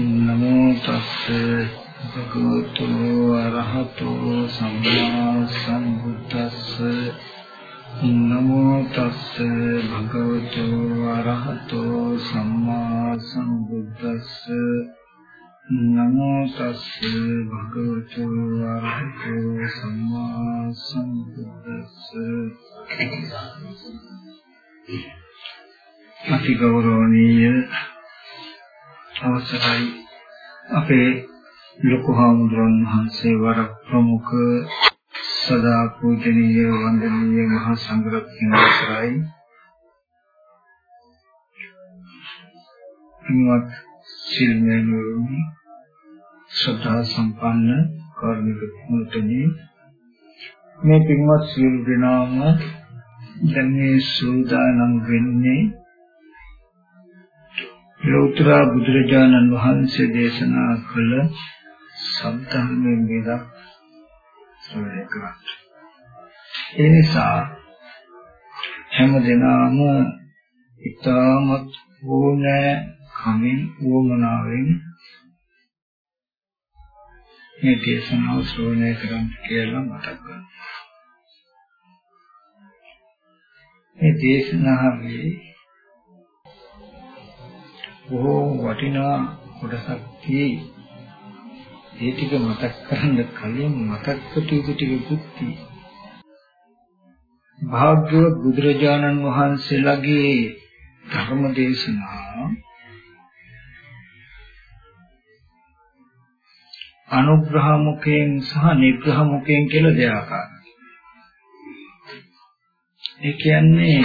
නමෝ තස්ස භගවතු අරහතෝ සම්මා සම්බුද්දස්ස නමෝ තස්ස භගවතු අරහතෝ සම්මා සම්බුද්දස්ස නමෝ තස්ස භගවතු අරහතෝ සම්මා සම්බුද්දස්ස අති ගෞරවනීය අවසරයි. අපේ ලොකු හාමුදුරන් වහන්සේ වර ප්‍රමුඛ සදා පූජනීය වන්දනීය මහා සංඝරත්නය අවසරයි. පින්වත් සිල්මෙනුනි ශ්‍රද්ධා සම්පන්න කාර්මික මුතුනි මේ පින්වත් සියලු දෙනාම දැන් මේ සූදානම් වෙන්නේ ලෞතර බුදුරජාණන් වහන්සේ දේශනා කළ සම්ධර්මයෙන් වේදක් ශ්‍රවණය කරන්න. ඒ නිසා හැම දිනම ඊටමත් ඕනෑ කමින් වොමනාවෙන් මේ දේශනාව ශ්‍රවණය කරන්න කියලා මතක් කරගන්න. මේ දේශනාවේ බොහෝ වටිනා කොටසක් තියෙයි. ඒ ටික මතක් කරන්න කලින් මතක් කොට යුතු ටිකකුත් තියෙයි. භාග්‍යවත් බුදුරජාණන් වහන්සේලාගේ ධර්ම දේශනා අනුග්‍රහ මුඛයෙන් සහ නිග්‍රහ මුඛයෙන් කියලා දෙආකාරයි. ඒ කියන්නේ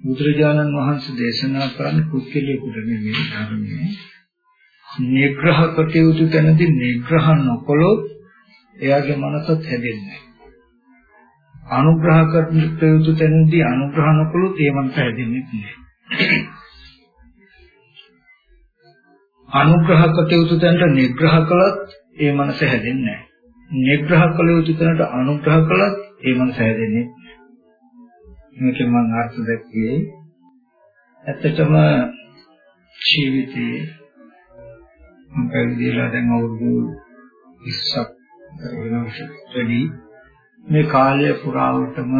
බුදුරජාණන් වහන්සේ දේශනා කරන කුක්කලියෙකුට නෙමෙයි ධර්මයේ. නිග්‍රහ කටයුතු තැනදී නිග්‍රහ නොකළොත් එයාගේ මනසත් හැදෙන්නේ අනුග්‍රහ කටයුතු තැනදී අනුග්‍රහ නොකළොත් ඒ මනස හැදෙන්නේ නැහැ. අනුග්‍රහ කටයුතු තැනට නිග්‍රහ කළත් ඒ මනස හැදෙන්නේ නැහැ. නිග්‍රහ කළ යුතු තැනට අනුග්‍රහ කළත් ඒ මනස හැදෙන්නේ මේකෙන් මම අර්ථ දැක්කේ. ඇත්තටම ජීවිතේ මම පැවිදිලා දැන් අවුරුදු 20ක් වෙනවටදී මේ කාලය පුරාවටම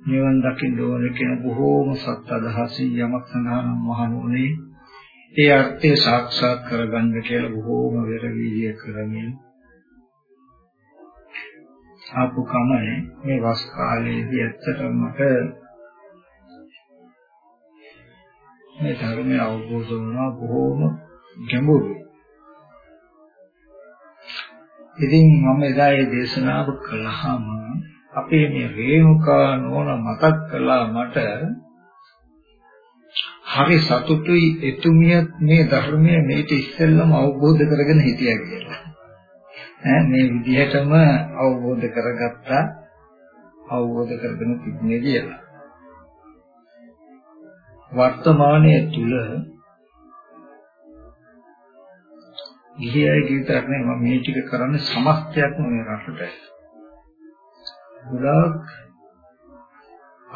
නිවන් දකින්න ඕන කියන බොහෝම සත්‍ය අදහසින් යමක් සඳහන් මහණුනේ ඒ අර්ථය සාක්ෂාත් කරගන්න කියලා බොහෝම වෙරවිලිය කරමින් ආපු කමයි මේ වස් කාලයේදී ඇත්තටම මට මේ ධර්මය අවබෝධ වුණා බොහෝම ගැඹුරුයි. ඉතින් මම එදා ඒ දේශනාව කළාම අපේ මේ රේණුකා නෝන මතක් කළා මට හරි සතුටුයි එතුමියත් මේ ධර්මය මේට ඉස්සෙල්ලම අවබෝධ කරගෙන හිටියා කියලා. මේ විදිහටම අවබෝධ කරගත්තා අවබෝධ කරගෙන තිබුණේ කියලා. වර්තමානයේ තුල ගිහියයි විතරක් නෙවෙයි මම මේ ටික කරන්නේ සමස්තයක්ම මේ රටට. ගොඩාක්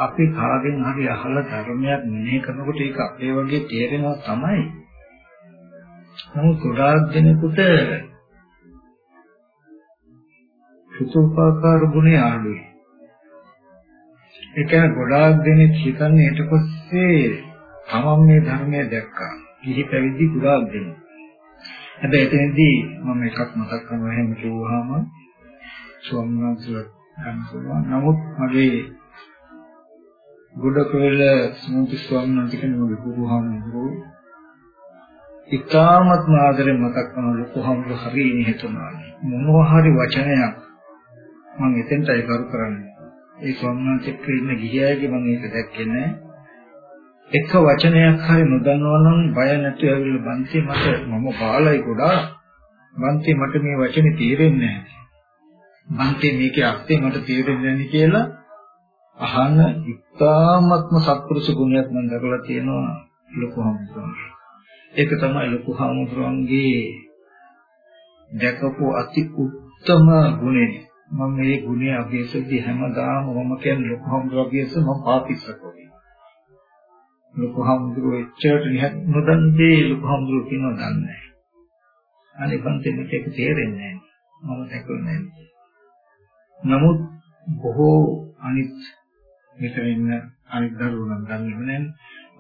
අපි කාගෙන් හරි අහලා ධර්මයක් මෙහෙ කරනකොට ඒක අපේ වගේ තේරෙනවා තමයි. නමුත් ගොඩාක් දෙනෙකුට සුසුපාකාර ගුණය ආඩුයි. ඒ කියන්නේ ගොඩාක් දෙනෙක් හිතන්නේ ඊට පස්සේ තමන් මේ ධර්මය දැක්කා. කිසි පැවිදි ගොඩාක් දෙනෙක්. හැබැයි එතනදී මම එකක් මතක් කරනවා එහෙම කිව්වහම ස්වාමීන් වහන්සේලා ගන්න නමුත් මගේ ගොඩකවල සමුති ස්වාමීන් වහන්සේ කෙනෙකුගේ ගුරුහාමුදුරුවෝ ඉතාමත් ආදරෙන් මතක් කරන ලොකු හම්බු හරිය නිහතමානී මොනවා හරි වචනයක් මම එතෙන්ටයි කරු කරන්නේ. ඒ ස්වාමීන් එක්ක ඉන්න ගිහියගේ මම ඒක දැක්කේ නැහැ. එක වචනයක් හරි නොදන්නවා නම් බය නැතුව ඇවිල්ලා බන්ති මට මම බාලයි ගොඩාක්. බන්ති මට මේ වචනේ තේරෙන්නේ නැහැ. බන්ති මේකේ අර්ථය මට තේරෙන්නේ නැහැ කියලා අහන ඉතාමත්ම සත්පුරුෂ ගුණයක් මම දැකලා තියෙනවා ලොකු හමුදුරන්. ඒක තමයි ලොකු හමුදුරන්ගේ දැකපු අති උත්තම ගුණය. මම මේ ගුණය අභියසදී හැමදාම මම කියන්නේ ලොකු හම්බුරගියස මම පාපිස්සක වගේ. ලොකු හාමුදුරුවෝ එච්චරට නොදන්නේ ලොකු හාමුදුරුවෝ කියනවා දන්නේ නැහැ. අනේ පන්තිමට ඒක තේරෙන්නේ නැහැ. මම දැකුවේ නැහැ. නමුත් බොහෝ අනිත් මෙතන ඉන්න අනිත් දරුවෝ නම් දන්නේ නැහැ.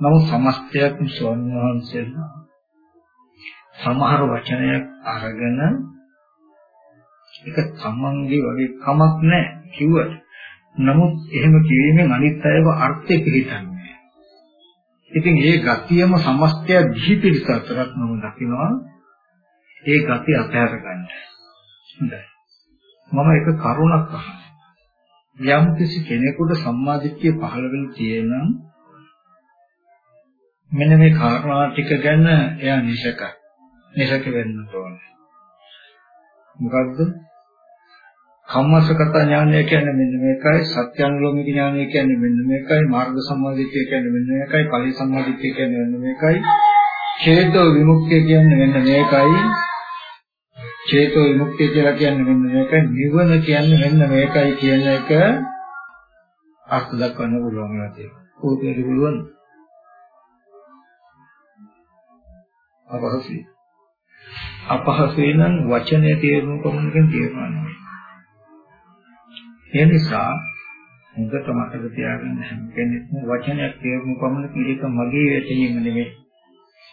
නමුත් සමස්තයක් ස්වාමීන් වහන්සේලා සමහර වචනයක් අරගෙන ඒක තමන්ගේ වගේ කමක් නැහැ කිව්වට. නමුත් එහෙම කිවීමෙන් අනිත් අයව අර්ථය පිළිගන්නේ. ඉතින් ඒ ගතියම සමස්තය දිහි පිළිස අතරත් මම දකිනවා ඒ ගති අතහැර ගන්න. හොඳයි. මම එක කරුණක් අහනවා. යම් කිසි කෙනෙකුට සම්මාදිට්ඨිය පහළ වෙන තියෙනම් මෙන්න මේ කාරණා ටික ගැන එයා නිසකයි. නිසක වෙන්න ඕනේ. මොකද්ද? කම්මසගත ඥානය කියන්නේ මෙන්න මේකයි සත්‍යානුලෝමික ඥානය කියන්නේ මෙන්න මේකයි මාර්ග සම්මාදිට්ඨිය කියන්නේ මෙන්න මේකයි ඵලී සම්මාදිට්ඨිය කියන්නේ මෙන්න මේකයි චේතෝ විමුක්තිය කියන්නේ මෙන්න මේකයි චේතෝ විමුක්තිය කියලා කියන්නේ මෙන්න මේකයි නිවන කියන්නේ මෙන්න මේකයි කියන එක අර්ථ දක්වන්න පුළුවන් වෙලා තියෙනවා. ඕකේ පුළුවන්. අපහසුයි. අපහසුයි නම් වචනේ තේරුම් කොමුණකින් තේරුම් ගන්න. ඒ නිසා හොඳට මතක තියාගන්න හැම කෙනෙක්ම වචනයක් තේරුම් කොමුණකින් ඒක මගේ වැටීම නෙමෙයි.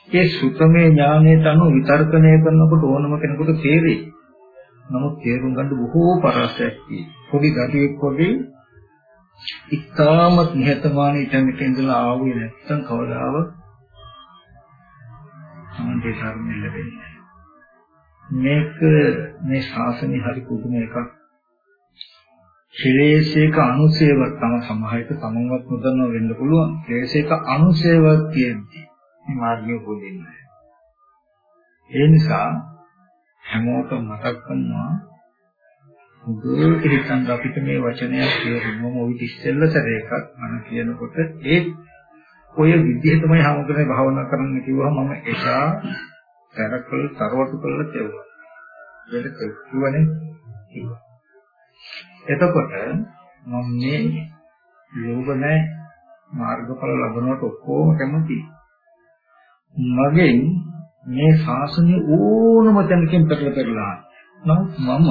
ඒ සුතමේ ඥානයට අනුව විතර්කණය කරනකොට ඕනම කෙනෙකුට තේරෙයි. නමුත් තේරුම් ගන්න බොහෝ පරාසයක් පොඩි ගැටියෙක් වගේ ඉතාමත් නිහතමානී ඉතමිට ඉඳලා ආවේ නැත්තම් කවදාව සමන්දේ ධර්මෙ ලැබෙන්නේ මේක මේ ශාසනය හරි පුදුම එකක් ක්ලේශයක අනුසේවක් තම සමහරට තමන්වත් නොදන්නව වෙන්න පුළුවන් ක්ලේශයක අනුසේවක් තියෙන්නේ මේ මාර්ගය පොදින්නේ. ඒ නිසා හැමෝටම මතක් කරනවා හොඳට හිතන්න අපිට මේ වචනයක් කියනම ඔය ඉස්සෙල්ල සැරේකක් මම කියනකොට ඒ ඔය විදිහ තමයි හැමෝටම භාවනා කරන්න කිව්වම මම එසා සැරකල් තරවටු කළා කියුවා. ඒක කිව්වනේ කිව්වා. එතකොට මම මේ ලෝභ නැහැ මාර්ගඵල ලබනකොට ඔක්කොම කැමතියි. මගෙන් මේ ශාසනය ඕනම තැනකින් පැටල පෙරලා නමුත් මම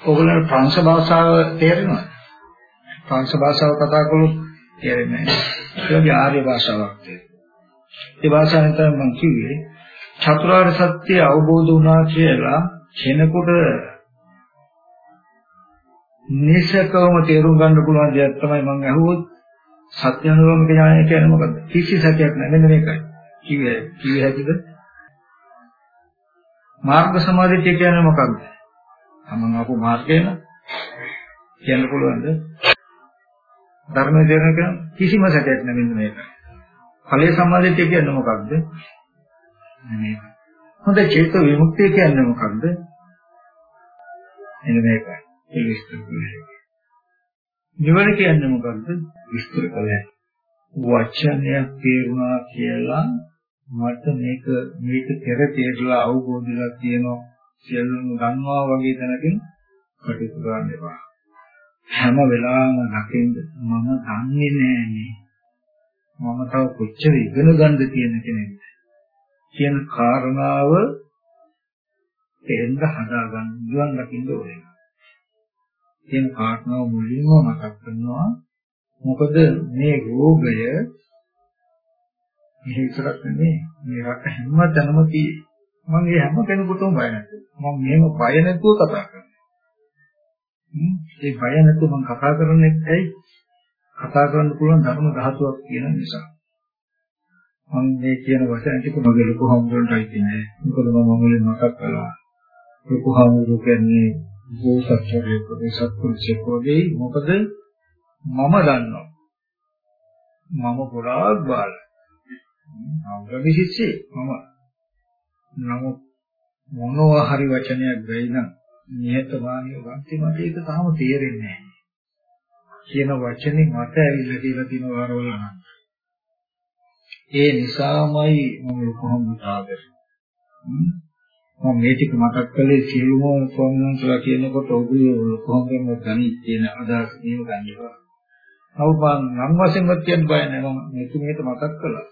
ඔයගොල්ලන්ට ප්‍රංශ භාෂාව තේරෙනවද? ප්‍රංශ භාෂාව කතා කළොත් තේරෙන්නේ නැහැ. ඒක ආර්ය භාෂාවක් තියෙනවා. ඒ භාෂාවෙන් තමයි මම කිව්වේ චතුරාර්ය සත්‍ය අවබෝධ වුණා කියලා කෙනෙකුට නිසකවම තේරුම් ගන්න පුළුවන් දෙයක් තමයි මම අහුවොත් සත්‍ය අනුරෝධ ඥානය කියන්නේ මොකද්ද? කිසි සත්‍යයක් නැහැ. මෙන්න මේකයි. කිව්වේ කිව්වේ හැකිද? මාර්ග සමාධිය කියන්නේ මොකක්ද? තමන් ආපු මාර්ගයන කියන්න පුළුවන්ද? ධර්මයේ තේරෙන කෙනා කිසිම සැකයක් නැමෙන්න මේක. ඵලයේ සමාධිය කියන්නේ මොකක්ද? මේක. හොඳ චේතෝ විමුක්තිය කියන්නේ මොකක්ද? එන්න මේකයි. ඒ විස්තර කරන්නේ. නිවන කියන්නේ මොකක්ද? විස්තර කළේ. වචනයක් තේරුණා කියලා මට මේක මේක පෙර තේරලා අවබෝධලා තියෙනවා සියලුම ගන්නවා වගේ තැනකින් කටයුතු කරන්න එපා. හැම වෙලාවෙම දකින්න මම දන්නේ නෑනේ. මම තව කොච්චර ඉගෙන ගන්නද කියන කෙනෙක්ද කියන කාරණාව තේන්න හදාගන්න ගුවන් දකින්න ඕනේ. කියන කාරණාව මුලින්ම මතක් කරනවා මොකද මේ රෝගය මේ විතරක් නෙමෙයි මේ රට හැම තැනම තියෙයි. මම මේ හැම කෙනෙකුටම බය නැතුව. මම මේව බය නැතුව කතා කරනවා. ඒ බය නැතුව මම කතා කරන්නේ ඇයි? කතා කරන්න පුළුවන් ධර්ම ධාතුවක් කියන නිසා. මම මේ කියන වචන ටික මගේ ලොකු හම්බුන්ටයි කියන්නේ. මොකද මම මුලින් මතක් කළා. ලොකු හම්බුරු කියන්නේ බෝසත්චරයෙක් වගේ සත්පුරුෂයෙක් වගේ මොකද මම දන්නවා. මම ගොඩාක් බාල. අවුරුදු ශිෂ්‍යෙක් මම. නමුත් මොනවා හරි වචනයක් වෙයි නම් නිහතමානීව වන්ති මට ඒක තාම තේරෙන්නේ නැහැ. කියන වචනේ මට ඇවිල්ලා කියලා තියෙන වාරවල නම්. ඒ නිසාමයි මම කොහොමද ආදරේ. මම මේ ටික මතක් කළේ සියලුම කොම්මන්ස්ලා කියනකොට ඔබ කොහොමද ගණි කියන අදහස නියම ගන්නවා. නවපන් නම් වශයෙන්වත් කියන්න බය නැහැ මම මෙතුමියට මතක් කළා.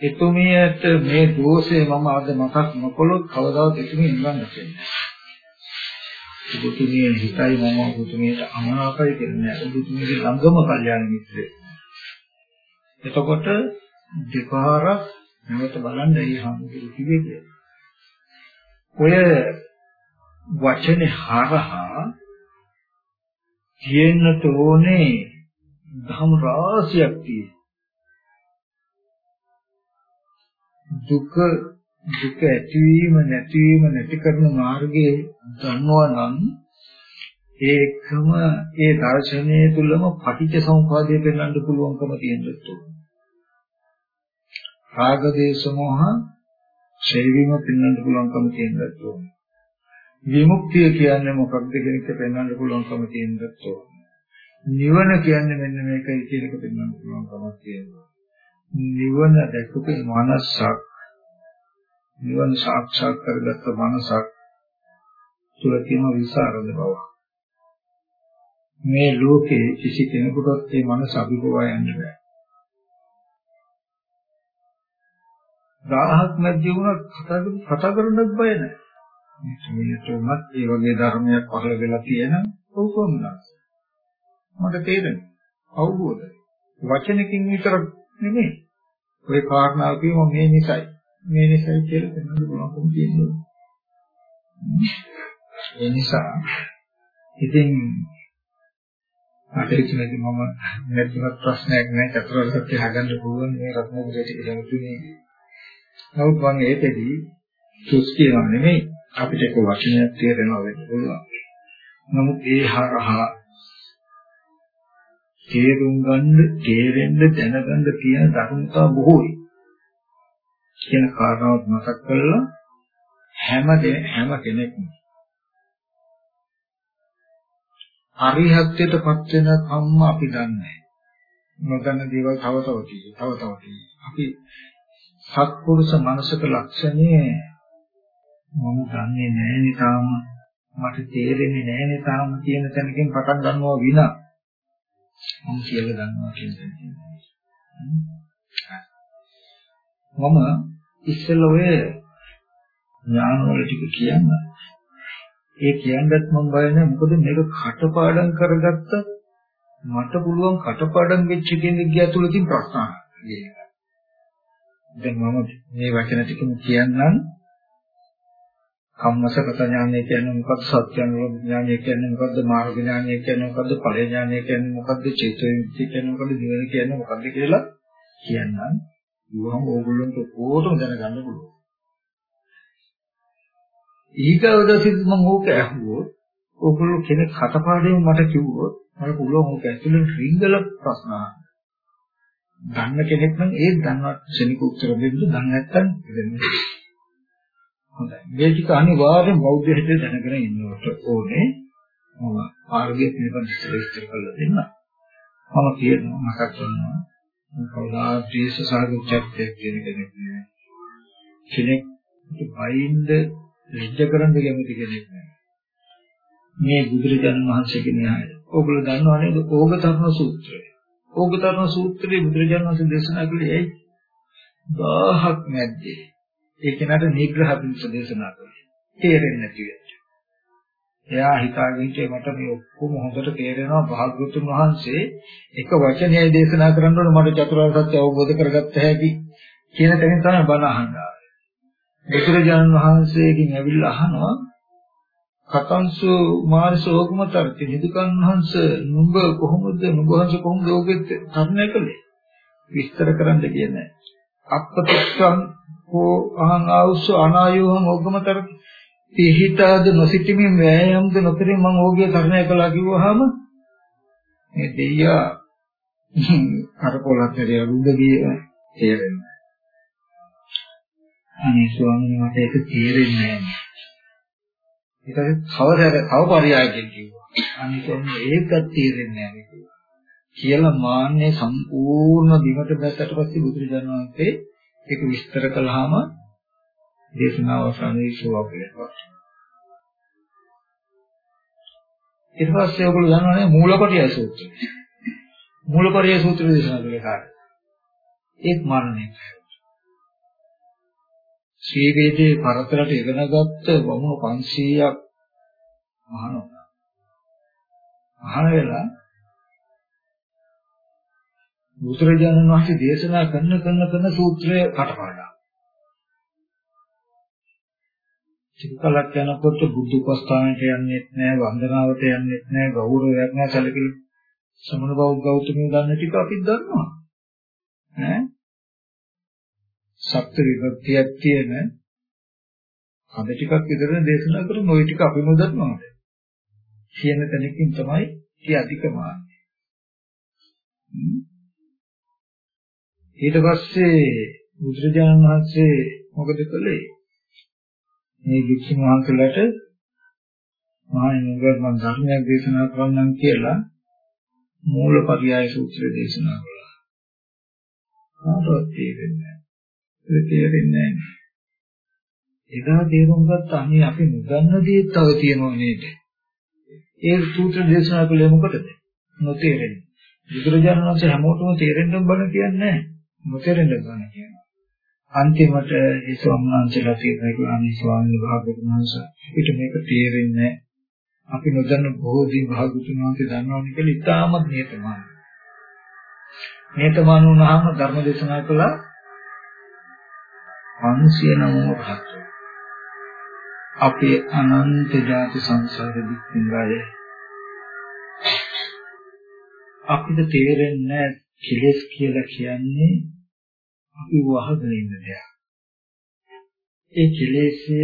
එතුමියට මේ දෝෂය මම අද මතක් නොකළොත් කවදාවත් එතුමිය නිවන් දැකෙන්නේ නැහැ. ඔබතුමිය හිතයි මම ඔබතුමියට අමනාපයි කියන්නේ ඔබතුමියගේ ළඟම කල්යාණ මිත්‍රයෙක්. එතකොට දෙපාරක් නැවත බලන්න ඒ හම්බුරු කිව්වේ කියලා. ඔය වචනේ හරහා කියන්නට ඕනේ ධම් රාශියක් තියෙනවා. දුක දුක ඇතිවීම නැතිවීම නැති කරන මාර්ගයේ දන්නවා නම් ඒකම ඒ දර්ශනය තුළම පටිච්ච සමුප්පාදය පෙන්වන්න පුළුවන්කම තියෙනවා. රාග දේශ මොහ ඡේවීම පෙන්වන්න පුළුවන්කම තියෙනවා. විමුක්තිය කියන්නේ මොකක්ද කියන එක පෙන්වන්න පුළුවන්කම තියෙනවා. නිවන කියන්නේ මෙන්න මේකයි කියන එක පෙන්වන්න පුළුවන්කමක් තියෙනවා. නිවන දැකපු මනසක් නිවන සාක්ෂාත් කරගත්ත මනසක් තුල තියෙන විසරද බව. මේ ලෝකේ කිසි කෙනෙකුටත් මේ මනස අභිභවා යන්න බෑ. රාහක් නැති වුණත් කතා කරන්නත් බය නැහැ. මේකෙමත් ඒ වගේ ධර්මයක් පහළ වෙලා තියෙන උපමනස්. මට තේරෙනවා. අවබෝධයි. වචනකින් විතර නෙමෙයි. ඔය කාරණාව කියම මේ නිසයි. මේ නිසයි කියලා දෙන්නත් පුළුවන්කම තියෙනවා. ඒ නිසා ඉතින් අතිරික්තනදී මම නැතිවත් ප්‍රශ්නයක් නැහැ චතුරාර්ය සත්‍ය හදන්න පුළුවන් මේ රත්නපුරේ ටික දැනුතුනේ. නමුත් මම ඒකෙදී සුස් කියනවා නෙමෙයි අපිට ඒක වචනයක් තේරෙනවා වෙන්න පුළුවන්. නමුත් ඒ හරහා තේරුම් ගන්න, තේරෙන්න, දැනගන්න තියෙන ධර්මතා බොහෝයි. කියන කාරණාවත් මතක් කරලා හැම හැම කෙනෙක්ම අරිහත්ත්වයටපත් වෙන කම්ම අපි දන්නේ නොදන්න දේවල් තව තව තියෙනවා තව තව තියෙනවා අපි සත්පුරුෂ මනසක ලක්ෂණය මම දන්නේ නැහැ නේ තාම. මට තේරෙන්නේ නැහැ නේ තාම කියන තැනකින් පටන් ගන්නවා විනා. මම කියලා දන්නවා කියන තැනකින්. මම ඉස්සෙල්ලා ඔය ඥානවල ටික කියන්න. ඒ කියන්නත් මම බය නැහැ. මොකද මේක කටපාඩම් කරගත්ත මට පුළුවන් කටපාඩම් වෙච්ච කෙනෙක් ගිය තුල තියෙන ප්‍රශ්න දැන් මම මේ වචන ටිකම කියන්නම්. කම්මසගත ඥානය කියන්නේ මොකක්ද සත්‍ය අනුරෝධ ඥානය කියන්නේ මොකක්ද මාර්ග ඥානය කියන්නේ මොකක්ද ඵල ඥානය කියන්නේ මොකක්ද චේතෝ විමුක්ති කියන්නේ මොකක්ද නිවන කියන්නේ මොකක්ද කියලා කියන්නම්. කිව්වම ඕගොල්ලන්ට ඕකම දැනගන්න පුළුවන්. ඊගවදසිට මම ඕක ඇහුවොත් ඕගොල්ලෝ කෙනෙක් කටපාඩම් මට කිව්වොත් මට පුළුවන් ඕක ඇතුළෙන් රිංගල ප්‍රශ්න අහන්න. දන්න කෙනෙක් නම් ඒ දන්නවත් ශනික උත්තර දෙන්න දන්නේ නැත්නම් දෙන්නේ. හොඳයි. මේ ටික අනිවාර්යෙන් බෞද්ධ හිතේ දැනගෙන ඉන්නවට ඕනේ. මම ආර්ගය පිළිබඳව විස්තර කරලා දෙන්න. මම කියනවා මතක් කරනවා කවදා ද්වේෂ සාගතයක් කියන කෙනෙක් නෙවෙයි. කෙනෙක් බයින්ද ලිජ්ජ කරන්න කැමති කෙනෙක් නෙවෙයි. මේ බුදුරජාණන් වහන්සේගේ න්‍යායය. ඕගොල්ලෝ දන්නව නේද? ඕගතරණ සූත්‍රය. ඕගතරණ සූත්‍රයේ බුදුරජාණන් වහන්සේ දේශනා කළේ ඇයි? 1000ක් නැද්දේ. ඒ කෙනාට නිග්‍රහ පිණිස දේශනා කළේ. තේරෙන්නේ නැති වෙච්ච. එයා හිතාගෙන හිටියේ මට මේ ඔක්කොම හොඳට තේරෙනවා භාග්‍යවතුන් වහන්සේ එක වචනයයි දේශනා කරන්න ඕන මට චතුරාර්ය සත්‍ය අවබෝධ කරගත්ත හැකි කියන තැනින් තමයි බණ අහන්නේ. බුදුරජාණන් වහන්සේගෙන් ඇවිල්ලා අහනවා කතංසු මාර්ශෝගමතරති නිදුකන් වහන්ස නුඹ කොහොමද නුඹ වහන්සේ කොහොමද ඔබෙත් තරණය කළේ? විස්තර කරන්න කියන්නේ අප්පතස්සං හෝ අහං ආවුස අනායෝහං ඕගමතරති පිහිටාද නොසිතීමේ වෑයම්ද නොකරින් මම ඕගිය තරණය කළා කිව්වහම මේ දෙයියා අර පොලක් ඇරිය රුඳ ගිය. තේරෙන්නේ. අනේ ස්වාමීන් මට ඒක තේරෙන්නේ නැහැ. ඊට පස්සේ කවදාද කව පරියායකින් කිව්වා. අනේ ස්වාමීන් ඒකත් තේරෙන්නේ නැහැ කිව්වා. කියලා මාන්නේ සම්පූර්ණ බිමට දැක්කට පස්සේ බුදුරජාණන් වහන්සේ ඒක විස්තර කළාම දේශනාව අවසානයේ ශෝවා පිළිපත්. ඊට පස්සේ ඔයගොල්ලෝ දන්නවනේ මූලපටිය සූත්‍රය. මූලපරිය සූත්‍ර දේශනා කළේ කාටද? ඒත් මරණය. ශ්‍රී වේදේ පරතරට ඉගෙනගත්ත වමුණු 500ක් මහානෝනා. මහාන වෙලා බුදුරජාණන් වහන්සේ දේශනා කරන කරන කරන සූත්‍රය කටපාඩම්. ටික කලක් යනකොට බුද්ධ උපස්ථානයට යන්නෙත් නෑ වන්දනාවට යන්නෙත් නෑ ගෞරවයක් නෑ සැලකිලි සමන බෞද්ධ ගෞතමයන් ගන්න ටික අපිත් දන්නවා ඈ සත්‍ය විභක්තියක් තියෙන අද ටිකක් විතර දේශනා කරන ওই ටික අපිම දන්නවාද කියන තැනකින් තමයි tie අධිකමාන්නේ ඊට පස්සේ බුදුරජාණන් වහන්සේ මොකද කළේ මේ වික්ෂුන් වහන්සේලාට මහණෙනි මම ධර්මයක් දේශනා කරන්නම් කියලා මූලපරියාය සූත්‍රය දේශනා කළා. කාටවත් තේරෙන්නේ නැහැ. ඒක තේරෙන්නේ නැහැ. එදා තේරුම් ගත්ත අනේ අපි නොදන්න දේ තව තියෙනව නේද? ඒ සූත්‍ර දේශනා කළේ මොකටද? නොතේරෙන්නේ. බුදුරජාණන් වහන්සේ හැමෝටම තේරෙන්න බණ කියන්නේ නැහැ. නොතේරෙන්න බණ කියනවා. අන්තිමට ඒ ස්වාමීන් වහන්සේලා අනේ ස්වාමීන් වහන්සේ අපිට මේක තේරෙන්නේ අපි නොදන්න බොහෝ දේ භාගතුන් වහන්සේ දන්නවනේ කියලා ඉතාමත් නියතමානයි. නියතමාන වුණාම ධර්ම දේශනා කළා 509 රහත්. අපේ අනන්ත ජාති සංසාර දුක් විඳාය. අපිට තේරෙන්නේ කෙලෙස් කියලා කියන්නේ අපි වහගෙන ඉන්න දෙයක්. ඒ කෙලෙස්ය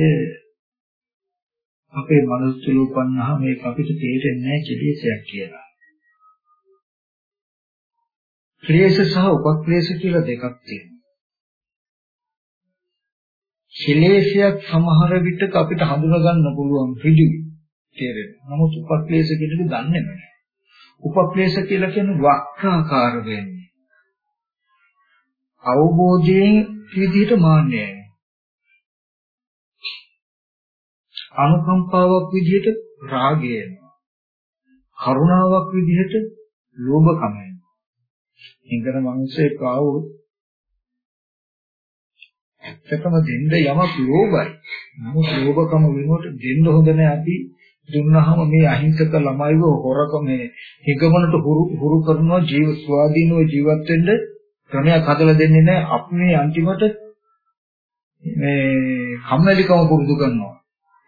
අපේ මනස තුල උපන්නාම මේක අපිට තේරෙන්නේ නැහැ කෙලෙසයක් කියලා. ක්ලේශ සහ උපක්ලේශ කියලා දෙකක් තියෙනවා. කෙලෙසයක් සමහර විටක අපිට හඳුනා ගන්න පුළුවන් පිළිවි තේරෙනවා. නමුත් උපක්ලේශ කියන එක දන්නේ නැහැ. උපක්ලේශ කියලා කියන්නේ වක්‍රාකාර වෙන්නේ. අවබෝධයෙන් විදිහට මාන්නයයි. අනුකම්පාවක් විදිහට රාගය එනවා. කරුණාවක් විදිහට ලෝභකම එනවා. ඉංගන මිනිස්සේ කාවුත් ඇත්තටම දෙන්න යමක් ලෝභයි. නමුත් ලෝභකම වෙනුවට දෙන්න හොඳ නැහැ අපි දුන්නාම මේ අහිංසක ළමයිව හොරකම මේ හිගමනට හුරු හුරු කරනවා ජීව ස්වාධීනව ජීවත් වෙන්න ක්‍රමයක් හදලා දෙන්නේ නැහැ අපි මේ අන්තිමට මේ කම්මැලිකම පුරුදු කරනවා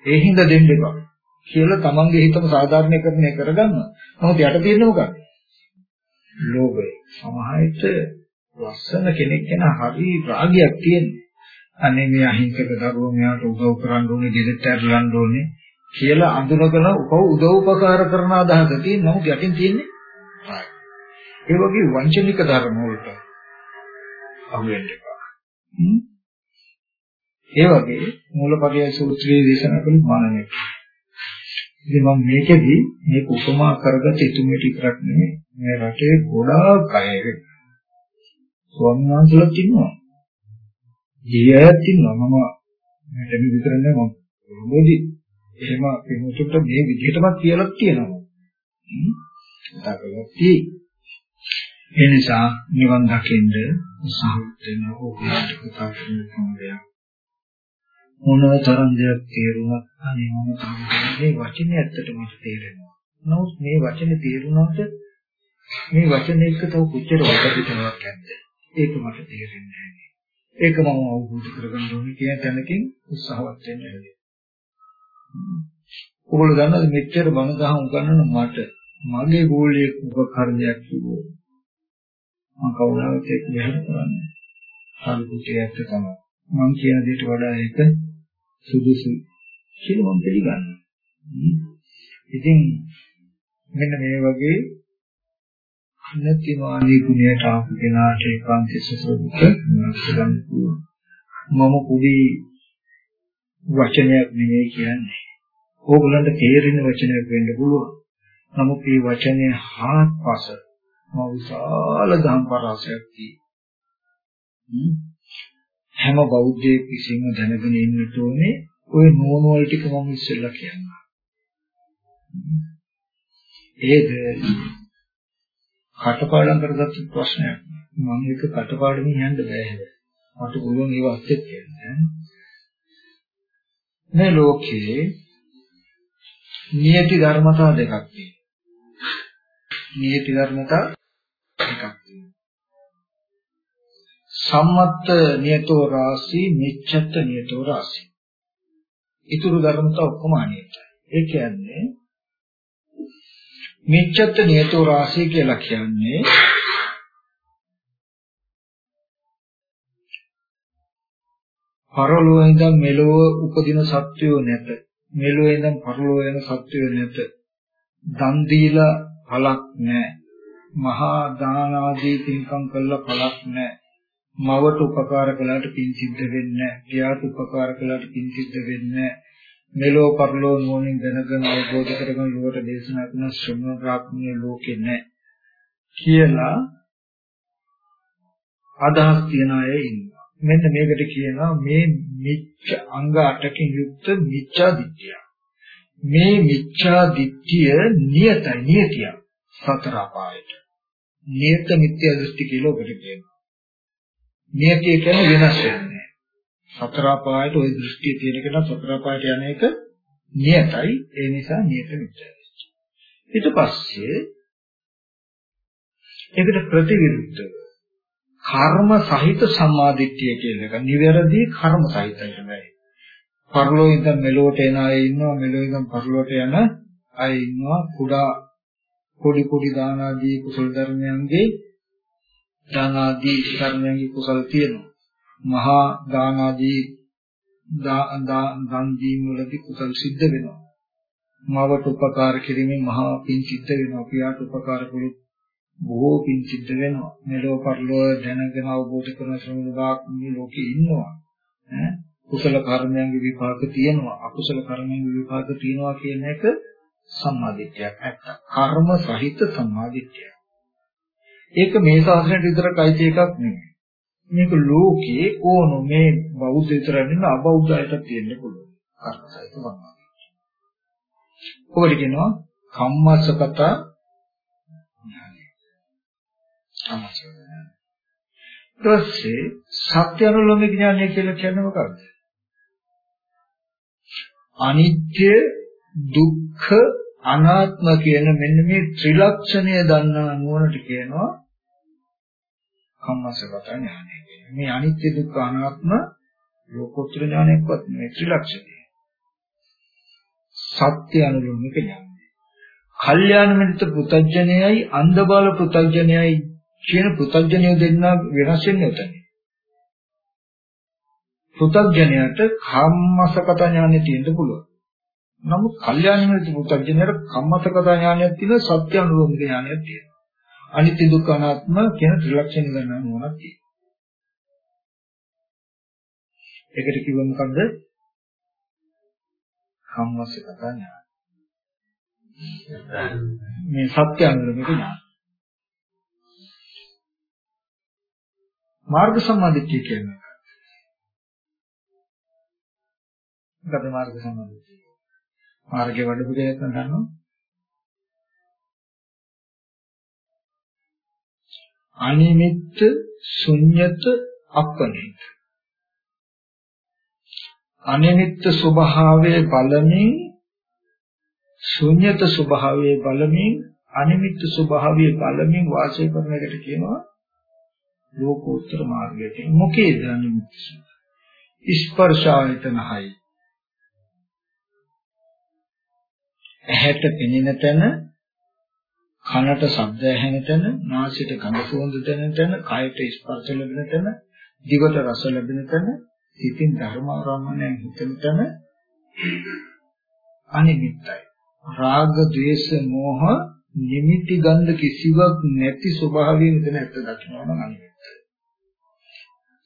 ඒ හින්දා දෙන්න එපා කියලා තමන්ගේ හිතම සාධාරණීකරණය කරගන්න. නමුත් යට තියෙන්නේ මොකක්ද? ලෝභය. සමහරවිට ලස්සන කෙනෙක් ගැන හරි රාගයක් තියෙනවා. අනේ මේ අහිංසක දරුවෝ මෙයාට උදව් කරන්න ඕනේ, දෙදෙට ඇරලන්න ඕනේ කියලා අඳුනගෙන උපව උදව් උපකාර කරන අදහස තියෙන නමුත් යටින් තියෙන්නේ ඒ වගේ වංචනික ධර්ම වලට අහු වෙන්න එපා. ඒ වගේ මූලපරිය සූත්‍රයේ දේශනා කළ මානනය. ඉතින් මම මේකෙදි මේක උපමා කරගත යුතුම ටිකක් නෙමෙයි. මේ රටේ ගොඩාක් අය ස්වාමීන් වහන්සේලාත් ඉන්නවා. ගියයත් ඉන්නවා. මම මට මේ විතර නෙමෙයි මම මොදි එහෙම කෙනෙකුට මේ විදිහටමත් කියලා තියෙනවා. හ්ම්. කතා කරලා තියෙයි. ඒ නිසා නිවන් දකින්න උත්සාහවත් වෙන ඕගොල්ලන්ට කතා කරන සම්බයක් මොනවා තරම් දෙයක් තේරුණත් අනේ මම මේ වචනේ ඇත්තට මට තේරෙනවා. නමුත් මේ වචනේ තේරුණාට මේ වචනේ එක්ක තව කොච්චර වටපිටාවක් ඇද්ද? ඒක මට තේරෙන්නේ නැහැ. ඒක මම අවබෝධ කරගන්න ඕනේ කියන තැනකින් උත්සාහවත් වෙන්න ඕනේ. ඔයගොල්ලෝ දන්නවද මෙච්චර බණ දහම් උගන්වන මට මගේ ගෝලයේ උපකරණයක් කිව්වෝ මම කවුරුහත් එක්ක මෙහෙම කරන්නේ. හරි කුටියක් තමයි. මම කියන දේට වඩා ඒක සුදුසු කියලා මම පිළිගන්නවා. ඉතින් මෙන්න මේ වගේ නැතිමානී ගුණයට ආපු කෙනාට ඒකාන්ත සසරුක ගන්න පුළුවන්. මම කුඩි වචනයක් නෙවෙයි කියන්නේ. ඕගලන්ට තේරෙන වචනයක් වෙන්න පුළුවන්. නමුත් මේ වචනේ හාත්පස මහ විශාල දහම් පරාසයක් තියෙනවා. හැම බෞද්ධයෙක් විසින්ම දැනගෙන ඉන්න ඕනේ ওই නෝන වල ටික මම ඉස්සෙල්ලා කියන්නම්. ඒද කටපාඩම් කරගත්ත ප්‍රශ්නයක්. මම එක කටපාඩමින් යන්න බෑ. මට පුළුවන් ඒව අස්සෙත් කියන්නේ. මේ ලෝකේ නියති ධර්මතා දෙකක් තියෙනවා. නියති ධර්මතා දෙකක් තියෙනවා. සම්මත්ත නියතෝ රාසි, නිච්ඡත්ත නියතෝ රාසි. ඊතුරු ධර්මතා ඔක්කොම අනියතයි. ඒ කියන්නේ නිච්ඡත්ත නියතෝ රාසි කියලා කියන්නේ පරලෝව ඉඳන් මෙලොව උපදින සත්වයෝ නැත. මෙලොව ඉඳන් පරලෝව යන සත්වයෝ නැත. දන් දීලා පළක් නැහැ. මහා දාන ආදී පින්කම් කළා පළක් නැහැ. මවට උපකාර කළාට පින් සිද්ධ වෙන්නේ නැහැ. පියාට උපකාර කළාට පින් සිද්ධ වෙන්නේ නැහැ. මෙලෝ පරලෝ නෝනින් දැනගෙන අවබෝධ කරගෙන ලෝකට දේශනා කරන ශ්‍රමණ ප්‍රාඥය ලෝකේ නැහැ කියලා අදහස් තියන අය ඉන්නවා. මෙන්න මේකට කියනවා මේ මිච්ඡ අංග 8කින් යුක්ත මිච්ඡා දිට්ඨිය. මේ මිච්ඡා දිට්ඨිය නියතයි නියතිය සතර අපායට. නියත මිත්‍ය දෘෂ්ටි කියලා ඔකට කියනවා. නියතිය කියන්නේ වෙනස් වෙන්නේ. සතර අපායට ওই දෘෂ්ටිය තියෙන කෙනා සතර අපායට යන එක නියතයි. ඒ නිසා නියත මිත්‍ය දෘෂ්ටි. ඊට පස්සේ ඒකට ප්‍රතිවිරුද්ධව කර්ම සහිත සම්මාදිට්ඨිය කියන එක නිවැරදි කර්ම සහිතයි හැබැයි. පරලෝ ඉඳන් මෙලොවට එන අය ඉන්නවා මෙලොව ඉඳන් පරලොවට යන අය ඉන්නවා කුඩා පොඩි පොඩි දාන ආදී කුසල ධර්මයන්ගේ දාන ආදී ධර්මයන්ගේ කුසල තියෙනවා. මහා දාන ආදී දන් දීම වලදී කුසල සිද්ධ වෙනවා. මවට උපකාර කිරීමෙන් මහා පින් සිද්ධ වෙනවා. පියාට උපකාර කළොත් බොහෝ පින් සිද්ධ වෙනවා. මෙලෝ පරලෝ දැනගෙන අවබෝධ කරන ශ්‍රමණදාක් මේ ලෝකේ ඉන්නවා. ඈ කුසල කර්මයන්ගේ විපාක තියෙනවා. අකුසල කර්මයන්ගේ විපාක තියෙනවා කියන එක සම්මාදිට්ඨියක් ඇත්ත. කර්ම සහිත සම්මාදිට්ඨිය. ඒක මේ ශාස්ත්‍රයට විතරක් අයිති එකක් නෙමෙයි. මේක ලෝකේ ඕන මේ බෞද්ධ විතරක් නෙමෙයි අබෞද්ධ අයටත් තියෙන්න පුළුවන්. සහිත සම්මාදිට්ඨිය. ඔකට කියනවා කම්මස්සකත සමාසය. ඊටසේ සත්‍ය අනුලෝමික ඥානය කියලා කියන්නේ මොකක්ද? අනිත්‍ය දුක්ඛ අනාත්ම කියන මෙන්න මේ ත්‍රිලක්ෂණය දන්නා නුවණට කියනවා කම්මසගත ඥානය කියන්නේ. මේ අනිත්‍ය දුක්ඛ අනාත්ම ලෝකෝත්තර ඥානයක්වත් නෙවෙයි ත්‍රිලක්ෂණය. සත්‍ය අනුලෝමික ඥානය. කල්යාණ මිත්‍ර පුතඥයයි අන්ධබාල පුතඥයයි කියන පෘථග්ජනය දෙන්න වෙනස් වෙන්නේ උතන. පෘථග්ජනයට කම්මසකත ඥානෙ තියෙන්න පුළුවන්. නමුත් කල්යාණ මිත්‍ර පෘථග්ජනයට කම්මසකත ඥානයක් තියෙන සත්‍ය අනුරෝධ ඥානයක් තියෙනවා. අනිත්‍ය දුක්ඛ අනාත්ම කියන ත්‍රිලක්ෂණ ගන්න ඕනක් තියෙනවා. ඒකට කිව්ව මොකද්ද? කම්මසකත ඥාන. මේ සත්‍ය අනුරෝධ ඥාන. මාර්ග සම්මාදිට්ඨිය කියන්නේ මොකද මාර්ග සම්මාදිට්ඨිය මාර්ගයේ වඩපු දෙයක් නදන්නෝ අනිමිත්ත ශුන්්‍යත අපනිත අනිමිත්ත ස්වභාවයේ බලමින් ශුන්්‍යත ස්වභාවයේ බලමින් අනිමිත්ත ස්වභාවයේ බලමින් වාසය කරන එකට කියනවා ලෝකෝත්තර මාර්ගයට මොකේද අනිමිත්ත ස්පර්ශ ආයතන හයි ඇහැට පෙනෙන තැන කනට ශබ්ද ඇහෙන තැන නාසයට ගඳ සුවඳ දැනෙන තැන කයට ස්පර්ශ ලැබෙන තැන දිවට රස ලැබෙන තැන සිතින් ධර්මාරම්මණයෙන් හිතෙන තැන අනිමිත්තයි රාග ద్వේෂ මෝහ නිමිති ගන්ධ කිසිවක් නැති ස්වභාවයෙන් මෙතන ඇත්ත දකිනවා නම් අනිමිත්තයි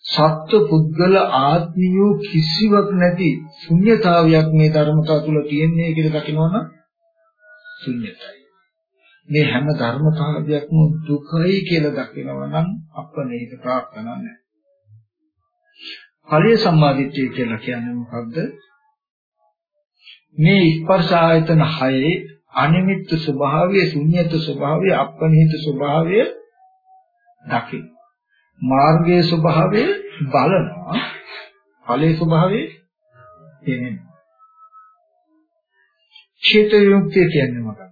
සත්ව පුද්ගල ආත්මියෝ කිසිවක් නැති ශුන්්‍යතාවයක් මේ ධර්මතාව තුළ තියෙන්නේ කියලා දකිනවනම් ශුන්‍යතයි. මේ හැම ධර්මතාවයක්ම දුකයි කියලා දකිනවා නම් අපනේක ප්‍රාර්ථනා නැහැ. ඵලයේ සම්මාදිට්ඨිය කියලා කියන්නේ මොකද්ද? මේ ස්පර්ශ ආයතන හයේ අනිමිත්ත ස්වභාවය, ශුන්‍යත ස්වභාවය, අපනිහිත ස්වභාවය දකින්න. මාර්ගයේ ස්වභාවය බලනවා. ඵලයේ ස්වභාවය තේරෙනවා. චේත විමුක්තිය කියන්නේ මොකක්ද?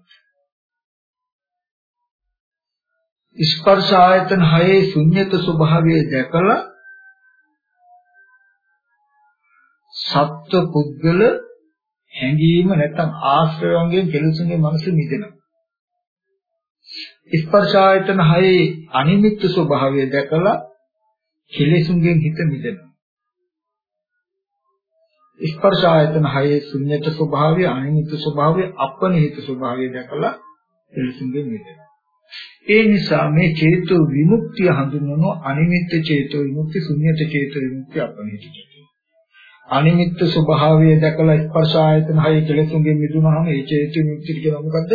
ස්පර්ශ ආයතන හයේ ශුන්්‍යත ස්වභාවය දැකලා සත්ව පුද්ගල හැඟීම නැත්නම් ආශ්‍රයයන්ගෙන් කෙලෙසුන්ගේ මනස මිදෙනවා. ස්පර්ශ ආයතන හයේ අනිමිත්ත ස්වභාවය දැකලා කෙලෙසුන්ගෙන් හිත මිදෙනවා. ස්පර්ශ ආයතන හයේ ශුන්්‍යත ස්වභාවය අනිමිත්ත ස්වභාවය අපනිහිත ස්වභාවය දැකලා කෙලෙසුන්ගෙන් මිදෙනවා. ඒ නිසා මේ චේතෝ විමුක්තිය හඳුන්වන අනිමිත්ත චේතෝ විමුක්ති ශුන්්‍යත චේතෝ විමුක්ති අපනිහිත චේතෝ අනිමිත්ත ස්වභාවය දැකලා ස්පර්ශ ආයතන හය කෙලෙසුන්ගෙන් මිදුනහම ඒ චේතු විමුක්තිය කියන මොකද්ද?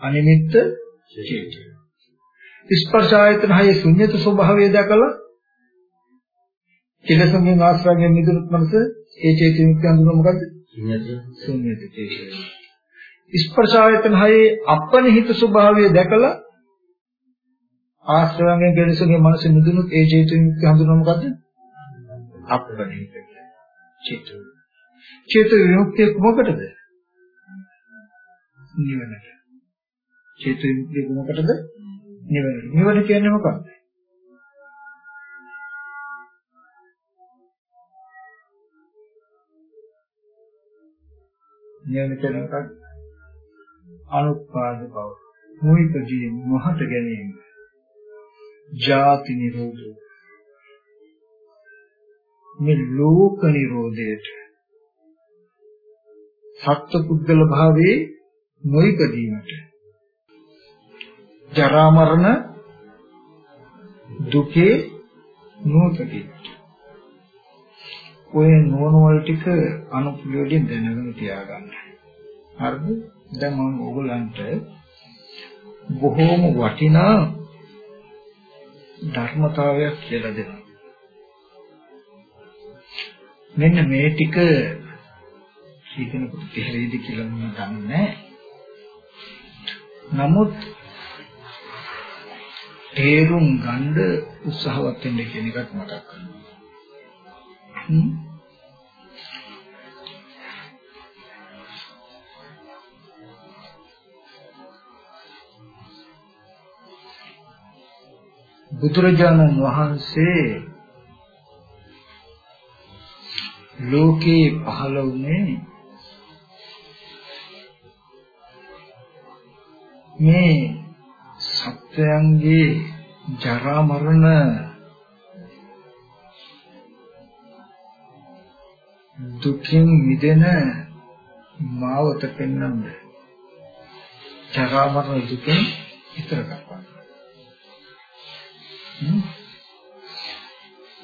අනිමිත්ත චේතු. ස්පර්ශ ආයතන හය ශුන්්‍යත ස්වභාවය දැකලා කෙලෙසුන්ගෙන් ආශ්‍රයෙන් මිදුනොත් මනස ඒ චේතු විමුක්තිය හඳුනන මොකද්ද? ශුන්්‍යත චේතු. ස්පර්ශ ආයතන හයේ අපනිහිත ස්වභාවය දැකලා ආශ්‍රයෙන් කෙලෙසුන්ගේ මනස මිදුනොත් ඒ චේතු විමුක්තිය හඳුනන මොකද්ද? අපනිහිත චේතු. චේතු විමුක්තිය මොකටද? නිවනට. චේතු විමුක්තිය මොකටද? නිවන. නිවන කියන්නේ මොකක්ද? නිවන කියන්නේ මොකක්ද? අනුපාද බව. මොහිතදී මොහත ගැනීම. ජාති නිරෝධය මේ ලෝක නිරෝධයට සත්පුද්ගල භාවයේ නොයිපදීමට ජරා මරණ දුකේ නොපදීමට ඔය නෝන වල ටික අනුපිළිවෙලින් දැනගෙන තියාගන්න. හරිද? දැන් මම ඕගලන්ට බොහෝම වටිනා ධර්මතාවයක් කියලා දෙනවා. මෙන්න මේ ටික හිතනකොට තේරෙයිද කියලා මම දන්නේ නමුත් තේරුම් ගන්න උත්සාහවත් වෙන්න කියන එකත් මතක් කරනවා. බුදුරජාණන් වහන්සේ ලෝකේ පහළ වුණේ මේ සත්වයන්ගේ ජරා මරණ දුකින් මිදෙන මාවත පෙන්වන්න. ජරා මරණ දුකෙන් ඉතර කරපන්.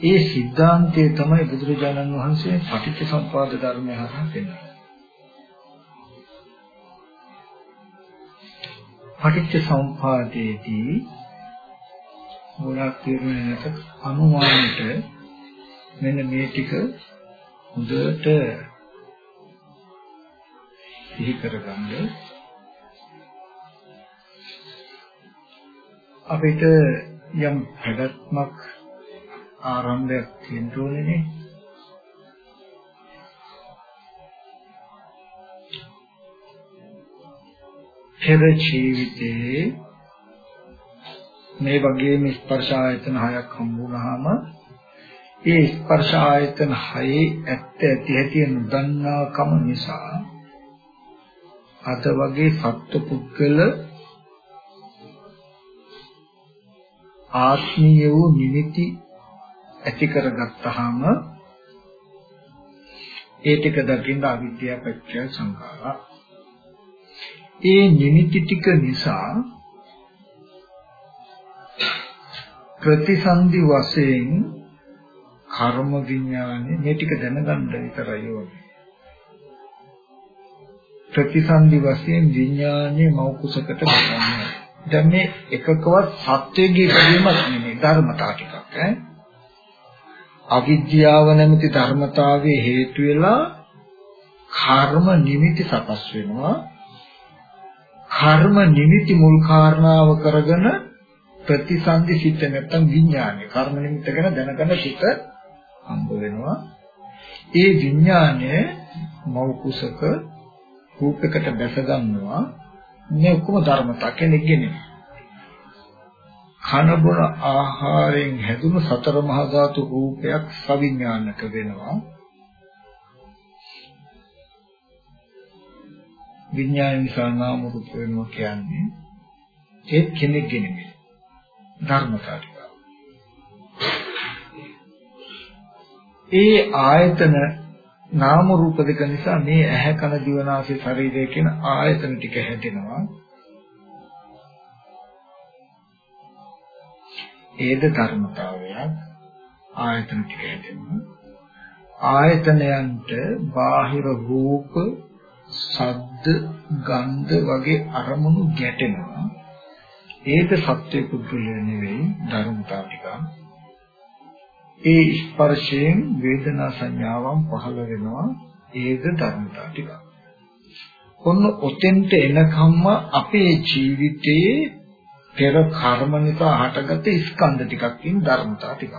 ඒ સિદ્ધාන්තය තමයි බුදුරජාණන් වහන්සේ පටිච්චසමුපාද ධර්මය හරහා පෙන්වන්නේ. පටිච්චසමුපාදයේදී ගොඩක් තීරණයකට අනුමානට මෙන්න මේ ටික හොඳට සිහි කරගන්න අපිට යම් පැවැත්මක් ආරම්භයක් තියෙන්න ඕනේ පෙර ජීවිතේ මේ වගේම ස්පර්ශ ආයතන හයක් හම්බුනහම ඒ ස්පර්ශ ආයතන හයේ ඇත්ත ඇති ඇති නොදන්නාකම නිසා අද වගේ සත්පුද්ගල ආත්මීය වූ නිමිති ඇති කරගත්තාම ඒ ටික දකින්න අවිද්‍යාව පත්‍ය සංඛාරා. ඒ නිමිති ටික නිසා ප්‍රතිසන්දි වශයෙන් කර්ම විඥානේ මේ ටික දැනගන්න විතරයි ඕනේ. ප්‍රතිසන්දි වශයෙන් විඥානේ මෞ කුසකට ගන්නවා. දැන් මේ එකකවත් සත්‍යයේ ඉදීමක් නෙමෙයි ධර්මතාව ටිකක් ඈ. අවිද්‍යාව නැමැති ධර්මතාවයේ හේතු වෙලා කර්ම නිමිති සකස් වෙනවා. කර්ම නිමිති මුල් කාරණාව කරගෙන ප්‍රතිසන්දි සිත නැත්තම් විඥානය කර්ම නිමිත්ත ගැන දැනගන්න සිත හම්බ වෙනවා. ඒ විඥානය මව කුසක රූපයකට දැස ගන්නවා. මේ ඔක්කොම ධර්මතා කෙනෙක්ගේ නෙමෙයි කන බොන ආහාරයෙන් හැදුණු සතර මහා ධාතු රූපයක් සවිඥානික වෙනවා. විඥාන නිසා නාම රූප වෙනවා කියන්නේ ඒ කෙනෙක්ගේ නෙමෙයි. ධර්මතාව ටික. ඒ ආයතන නාම රූප දෙක නිසා මේ ඇහැ කන දිව නාසය ශරීරය කියන ආයතන ටික හැදෙනවා. ඒද ධර්මතාවයක් ආයතන ටික හැදෙනවා. ආයතනයන්ට බාහිර රූප සද්ද ගන්ධ වගේ අරමුණු ගැටෙනවා ඒක සත්‍ය පුද්ගලය නෙවෙයි ධර්මතාව ටික ඒ ස්පර්ශයෙන් වේදනා සංඥාවන් පහළ වෙනවා. ඒක ධර්මතාව ටික ඔන්න ඔතෙන්ට එනකම්ම අපේ ජීවිතයේ පෙර කර්ම නිසා හටගත්ත ස්කන්ධ ටිකක් ඉන් ධර්මතාව ටිකක්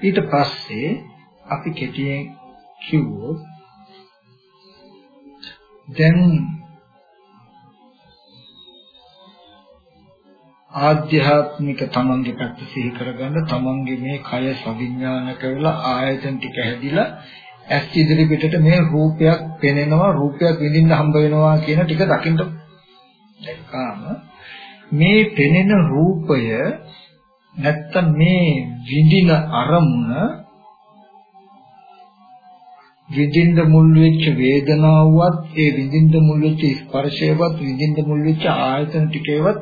ඊට පස්සේ අපි කෙටියෙන් කිව්වොත් දැන් ආධ්‍යාත්මික තමන්ගේ පැත්ත සිහි කරගන්න තමන්ගේ මේ කය සවිඥානික වෙලා ආයතන ටික හැදිලා ඇස් ඉදිරි පිටට මේ රූපයක් පෙනෙනවා රූපයක් විඳින්න හම්බ වෙනවා කියන ටික දකින්න. දැක්කාම මේ පෙනෙන රූපය නැත්තම් මේ විඳින අරමුණ විඳින්න මුල් වෙච්ච වේදනාවවත් ඒ විඳින්න මුල් වෙච්ච ස්පර්ශයවත් විඳින්න මුල් වෙච්ච ආයතන ටිකේවත්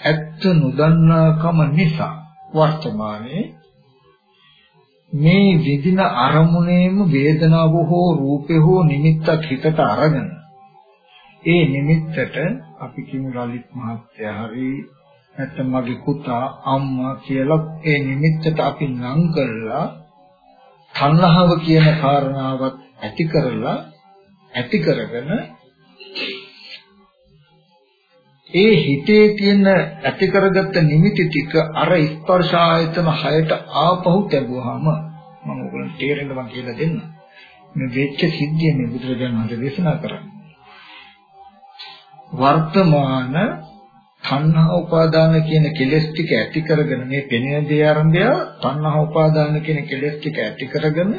ඇත්ත නොදන්නාකම නිසා වර්තමානයේ මේ විඳින අරමුණේම වේදනාව හෝ රූපය හෝ නිමිත්තක් හිතට අරගෙන ඒ නිමිත්තට අපි කියමු ලලිත් මහත්තයා හරි නැත්නම් මගේ පුතා අම්මා කියලා ඒ නිමිත්තට අපි නම් කරලා තණ්හාව කියන කාරණාවත් ඇති කරලා ඇති කරගෙන ඒ හිතේ තියෙන ඇති කරගත්ත නිමිති ටික අර ස්පර්ශ ආයතන හයට ආපහු ලැබුවාම මම ඔයගොල්ලන්ට තේරෙන්න මම කියලා දෙන්න. මේ වෙච්ච සිද්ධිය මේ බුදුරජාණන් වහන්සේ දේශනා කරන්නේ. වර්තමාන තණ්හා උපාදාන කියන කෙලෙස් ටික ඇති කරගෙන මේ පෙනෙන දේ ආරම්භය තණ්හා උපාදාන කියන කෙලෙස් ටික ඇති කරගෙන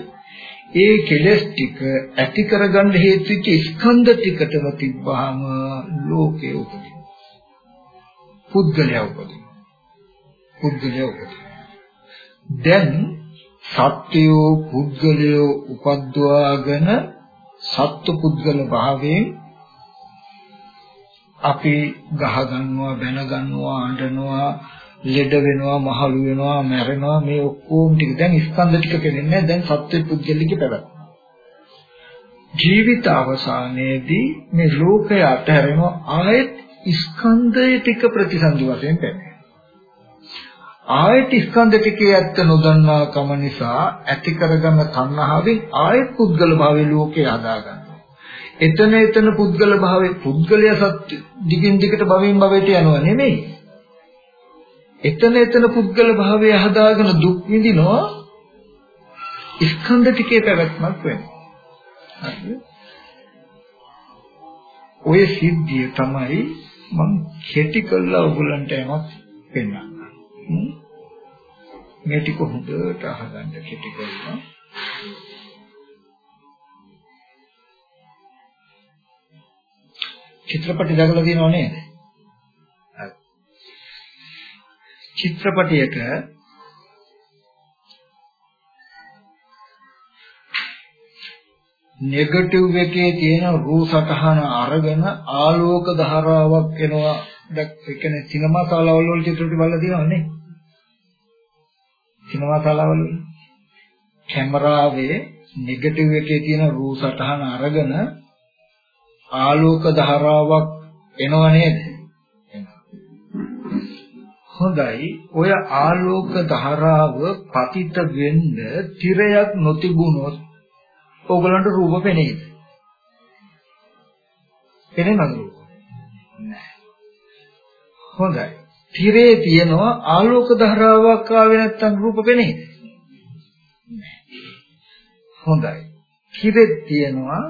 ඒ කෙලෙස් ටික ඇති කරගන්න හේතු වෙච්ච ස්කන්ධ ටිකටම තිබ්බහම ලෝකේ උපදින. පුද්ගලයා උපදින. පුද්ගලයා උපදින. දැන් සත්‍යෝ පුද්ගලයෝ උපද්දවාගෙන සත්ව පුද්ගල භාවයෙන් අපි ගහ ගන්නවා බැන ගන්නවා අඬනවා ලෙඩ වෙනවා මහලු වෙනවා මැරෙනවා මේ ඔක්කොම ටික දැන් ස්කන්ධ ටික කෙරෙන්නේ දැන් සත්‍ය පුද්ගලික පැවැත්ම ජීවිත අවසානයේදී මේ ලෝකය අතහැරෙනවා ආයෙත් ස්කන්ධය ටික ප්‍රතිසන්දි වශයෙන් පැමිණෙනවා ආයෙත් ස්කන්ධ ටිකේ ඇත්ත නොදන්නා කම නිසා ඇති කරගන්න තණ්හාවෙන් ආයෙත් පුද්ගල භාවයේ ලෝකේ හදාගන්න එතන එතන පුද්ගල භාවයේ පුද්ගලයා සත්‍ය දිගින් දිගට භවෙන් භවයට යනවා නෙමෙයි. එතන එතන පුද්ගල භාවය හදාගෙන දුක් විඳිනවා ස්කන්ධ ටිකේ පැවැත්මක් වෙනවා. හරිද? ඔය සිද්ධිය තමයි මම කෙටි කළා ඔයගලන්ට යමක් පෙන්නන්න. මේ ටික හොඳට අහගන්න කෙටි කළා. චිත්‍රපටි දැකලා තියෙනව නේද? චිත්‍රපටයක නෙගටිව් එකේ තියෙන රූ සටහන අරගෙන ආලෝක ධාරාවක් එනවා දැක් ඒ කියන්නේ සිනමා ශාලාවල වල චිත්‍රපටි බලලා තියෙනවනේ සිනමා ශාලාවල කැමරාවේ නෙගටිව් එකේ තියෙන රූ සටහන අරගෙන ආලෝක ධාරාවක් එනව නේද? හොඳයි. ඔය ආලෝක ධාරාව පතිත වෙන්න තිරයක් නොතිබුණොත් ඕගලන්ට රූප පෙනේද? පෙනෙනවද රූප? නැහැ. හොඳයි. තිරේ තියෙනවා ආලෝක ධාරාවක් ආවේ නැත්තම් රූප පෙනේ. හොඳයි. තිරේ තියෙනවා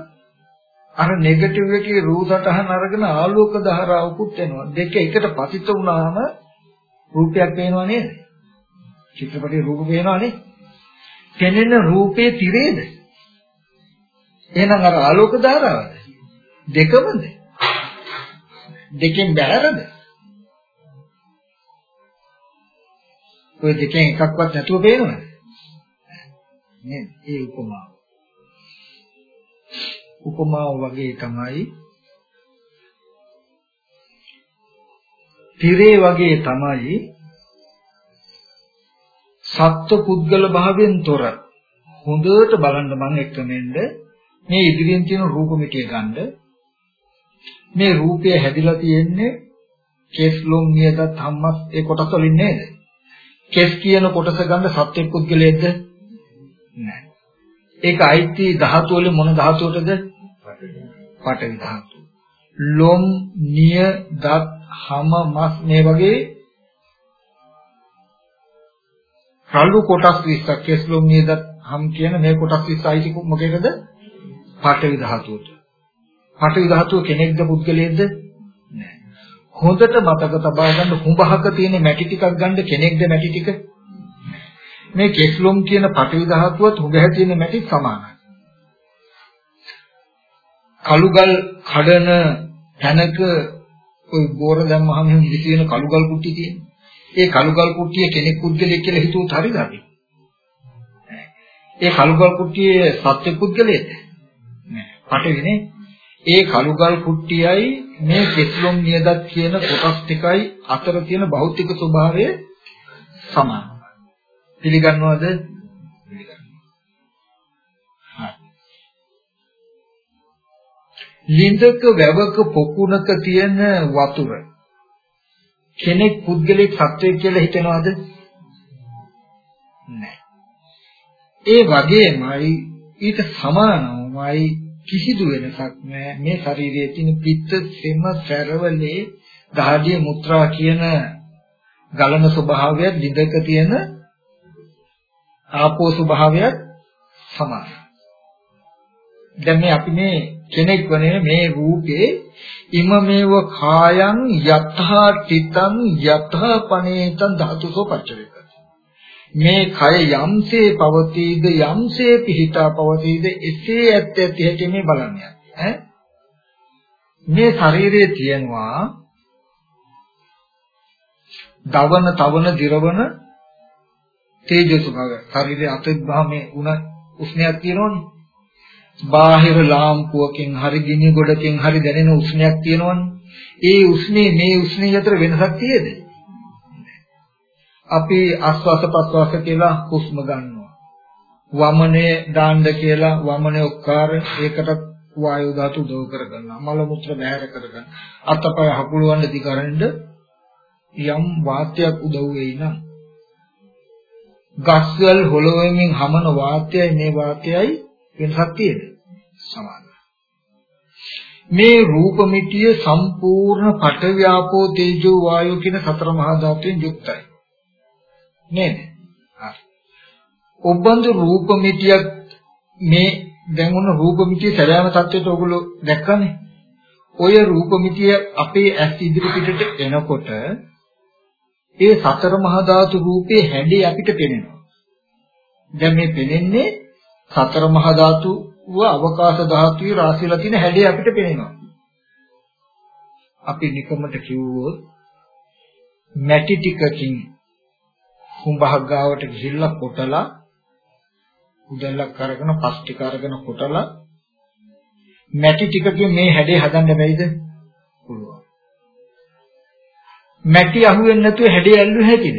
අර නෙගටිව් එකේ රූප සටහන අරගෙන ආලෝක ධාරාවකුත් එනවා. දෙක එකට පතිත වුණාම රූපයක් පේනව නේද? චිත්‍රපටයේ රූප පේනව නේද? පෙනෙන රූපේ තිරේද? එහෙනම් අර ආලෝක ධාරාවද? දෙකමද? දෙකෙන් බැහැරද? ඔය දෙකෙන් එකක්වත් නැතුව පේනවද? නේද? ඒ උපමාව. උපමාව වගේ තමයි තිරේ වගේ තමයි සත්ව පුද්ගල භාවයෙන් තොර හොඳට බලන්න මම එක්කමෙන්ද මේ ඉදිරියෙන් තියෙන රූප මිටිය ගන්න මේ රූපය හැදිලා තියෙන්නේ කෙස් ලොම් නියදත් හම්මස් ඒ කොටස් වලින් නේද? කෙස් කියන කොටස ගන්න සත්‍ය පුද්ගලයේද නැහැ ඒක අයිති ධාතු වල මොන ධාතුවටද? පඨවි ධාතු. ලොම් නිය දත් හම මස් මේ වගේ රළු කොටස් 20ක් කෙස් ලොම් නිය දත් හම් කියන මේ කොටස් 20 අයිති මොකේද? පඨවි ධාතුවට. පඨවි ධාතුව කෙනෙක්ද පුද්ගලයෙක්ද? නෑ. හොඳට මතක තබා ගන්න හුඹහක තියෙන මැටි ටිකක් ගන්න කෙනෙක්ද මැටි ටික? මේ කෙස්ලොම් කියන පඨවි ධාතුවත් හුඹහ තියෙන මැටි සමානයි. කළුගල් කඩන තැනක ওই බෝර දැම්මහම එහෙම ඉති වෙන කළුගල් කුට්ටිය තියෙනවා. ඒ කළුගල් කුට්ටිය කෙනෙක් පුද්ගලයෙක් කියලා හිතුවොත් හරිද අපි? ඒ කළුගල් කුට්ටියේ සත්‍ය පුද්ගලයෙක්ද? පටවිනේ ඒ කළුගල් කුට්ටියයි මේ කෙස්ලොම් නියදත් කියන කොටස් ටිකයි අතර තියෙන භෞතික ස්වභාවය සමානයි. පිළිගන්නවද? ලින්දක වැවක පොකුණක තියෙන වතුර කෙනෙක් පුද්ගලික සත්වයක් කියලා හිතනවද? නැහැ. ඒ වගේමයි ඊට සමානවමයි කිසිදු වෙනසක් නැහැ මේ ශරීරයේ තියෙන පිත්ත සෙම සැරවලේ දහඩිය මුත්‍රා කියන ගලන ස්වභාවයත් ලිඳක තියෙන ආපෝ ස්වභාවයත් සමානයි. දැන් මේ අපි මේ කෙනෙක් වනේ මේ රූපේ ඉමමේව කායං යතහා තිතං යතහා පනේතං ධාතුසෝ පච්චවේක මේ කය යම්සේ පවතීද යම්සේ පිහිටා පවතීද එසේ ඇත්ත ඇති හැටි මේ බලන්නේ. ඈ? මේ ශරීරයේ තියෙනවා දවන තවන දිරවන තේජෝ ස්වභාවය ශරීරයේ අතෙද්භාමේ උණ උෂ්ණයක් තියෙනවනේ. බාහිර ලාම්පුවකින් හරි ගිනි ගොඩකින් හරි දැනෙන උෂ්ණයක් තියෙනවනේ. ඒ උෂ්ණේ මේ උෂ්ණේ අතර වෙනසක් තියෙද? අපි ආස්වාස ප්‍රස්වාස කියලා හුස්ම ගන්නවා. වමනේ දාන්න කියලා වමනේ උක්කාර ඒකට වායු ධාතු උදව් කරගන්නවා. මල මුත්‍ර බැහැර කරගන්න. අතපය හකුලවන්න දිගරෙන්ද යම් වාතයක් උදව් වෙයි නම් ගස්වල හොලවෙමින් හමන වාතයයි මේ වාතයයි වෙනසක් තියෙද? සමානයි. මේ රූප මිටිය සම්පූර්ණ පඨව්‍යාපෝ තේජෝ වායෝ කියන සතර මහා ධාතුෙන් යුක්තයි. නේද? ඔබ්බන්දු රූප මිටියක් මේ දැන් උන රූප මිටිය සැබෑම தත්ත්වයට ඔයගොල්ලෝ දැක්කනේ. ඔය රූප මිටිය අපේ ඇස් ඉදිරි පිටට එනකොට ඒ සතර මහා ධාතු රූපේ හැඩේ අපිට පේනවා. දැන් මේ පේන්නේ සතර මහා ධාතුව අවකාශ ධාතුවේ රාශියලා තියෙන හැඩේ අපිට පේනවා. අපි නිකමට කිව්වොත් මැටි ටිකකින් කුඹහක් ගාවට ගිහිල්ලා කොටලා උදැල්ලක් අරගෙන පස් ටික අරගෙන කොටලා මැටි ටිකකින් මේ හැඩේ හදන්න බැයිද? පුළුවන්. මැටි අහුවෙන්නේ නැතුව හැඩේ ඇල්ලුවේ හැටිද?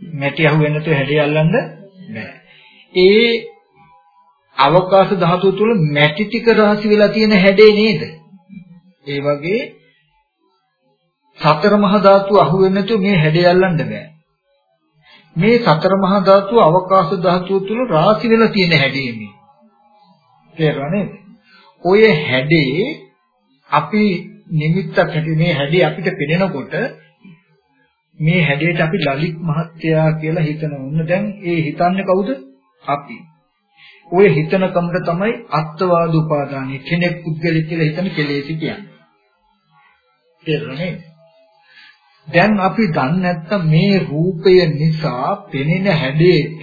මැටි අහුවෙන්නේ නැතුව හැඩේ අල්ලන්න බෑ. ඒ අවකාශ ධාතුව තුල මැටි ටික රාශි වෙලා තියෙන හැඩේ නේද? ඒ වගේ සතර මහා ධාතු අහු වෙන්නේ නැතුව මේ හැඩය අල්ලන්න බෑ. මේ සතර මහා ධාතු අවකාශ ධාතුව තුල රාශි වෙලා තියෙන හැඩේ මේ. තේරෙනවද? ඔය හැඩේ අපි නිමිත්තක් හැටි මේ හැඩේ අපිට පෙනෙනකොට මේ හැඩයට අපි ලලිත් මහත්තයා කියලා හිතනවා. දැන් ඒ හිතන්නේ කවුද? අපි. ඔය හිතන කමට තමයි අත්වාද උපාදානිය කෙනෙක් පුද්ගලෙක් කියලා හිතන කෙලෙසි කියන්නේ. තේරුණේ? දැන් අපි දන්නේ නැත්තම් මේ රූපය නිසා පෙනෙන හැඩයට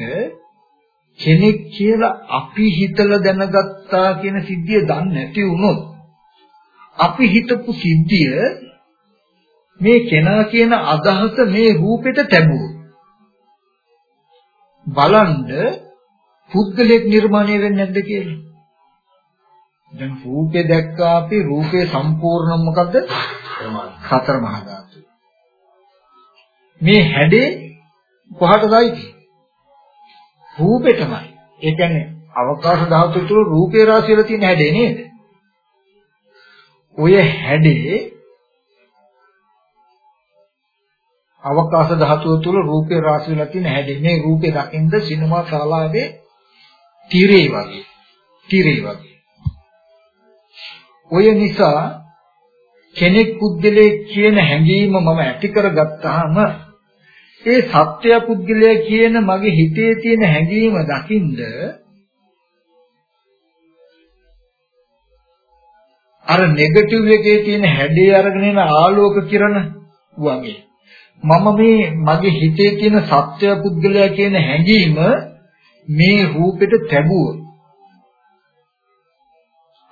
කෙනෙක් කියලා අපි හිතලා දැනගත්තා කියන සිද්ධිය දන්නේ නැති වුණොත් අපි හිතපු සිද්ධිය මේ කෙනා කියන අදහස මේ රූපෙට තැබුවොත් බලන්න පුද්ගලයෙක් නිර්මාණය වෙන්නේ නැද්ද කියලා. දැන් රූපේ දැක්කා අපි රූපේ සම්පූර්ණ මොකද්ද? සතර මහා. මේ හැඩේ කොහටදයි? රූපෙටමයි. ඒ කියන්නේ අවකාශ ධාතු තුළ රූපේ රාශියල තියෙන හැඩේ නේද? ඔය හැඩේ අවකාශ ධාතුව තුළ රූපේ රාශියල තියෙන හැඩේ මේ රූපේ දකින්ද සිනමා ශාලාවේ තිරේ වගේ තිරේ වගේ ඔය නිසා කෙනෙක් පුද්ගලයෙක් කියන හැඟීම මම ඇති කරගත්තාම ඒ සත්‍ය පුද්ගලයා කියන මගේ හිතේ තියෙන හැඟීම දකින්ද අර නෙගටිව් එකේ තියෙන හැඩේ අරගෙන එන ආලෝක කිරණ වගේ මම මේ මගේ හිතේ තියෙන සත්‍ය පුද්ගලයා කියන හැඟීම මේ රූපෙට තැබුව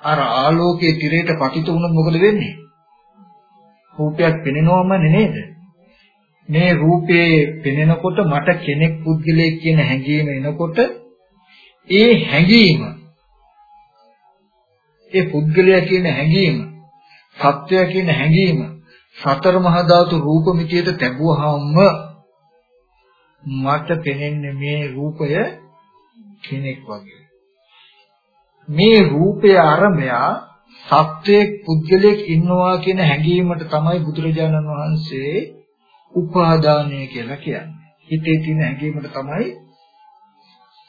අර ආලෝකයේ තිරයට පතිත වුණොත් මොකද වෙන්නේ? රූපයක් පෙනෙනවම නේද? මේ රූපේ පෙනෙනකොට මට කෙනෙක් පුද්ගලයෙක් කියන හැඟීම එනකොට ඒ හැඟීම ඒ පුද්ගලයා කියන හැඟීම සත්‍යය කියන හැඟීම සතර මහා ධාතු රූප මිතියට තැබුවාම මට පෙනෙන්නේ මේ රූපය කෙනෙක් වගේ. මේ රූපය අරමය සත්වයේ පුද්ගලයෙක් ඉන්නවා කියන හැඟීමට තමයි බුදුරජාණන් වහන්සේ උපාදානය කියලා කියන්නේ. හිතේ තියෙන හැඟීමට තමයි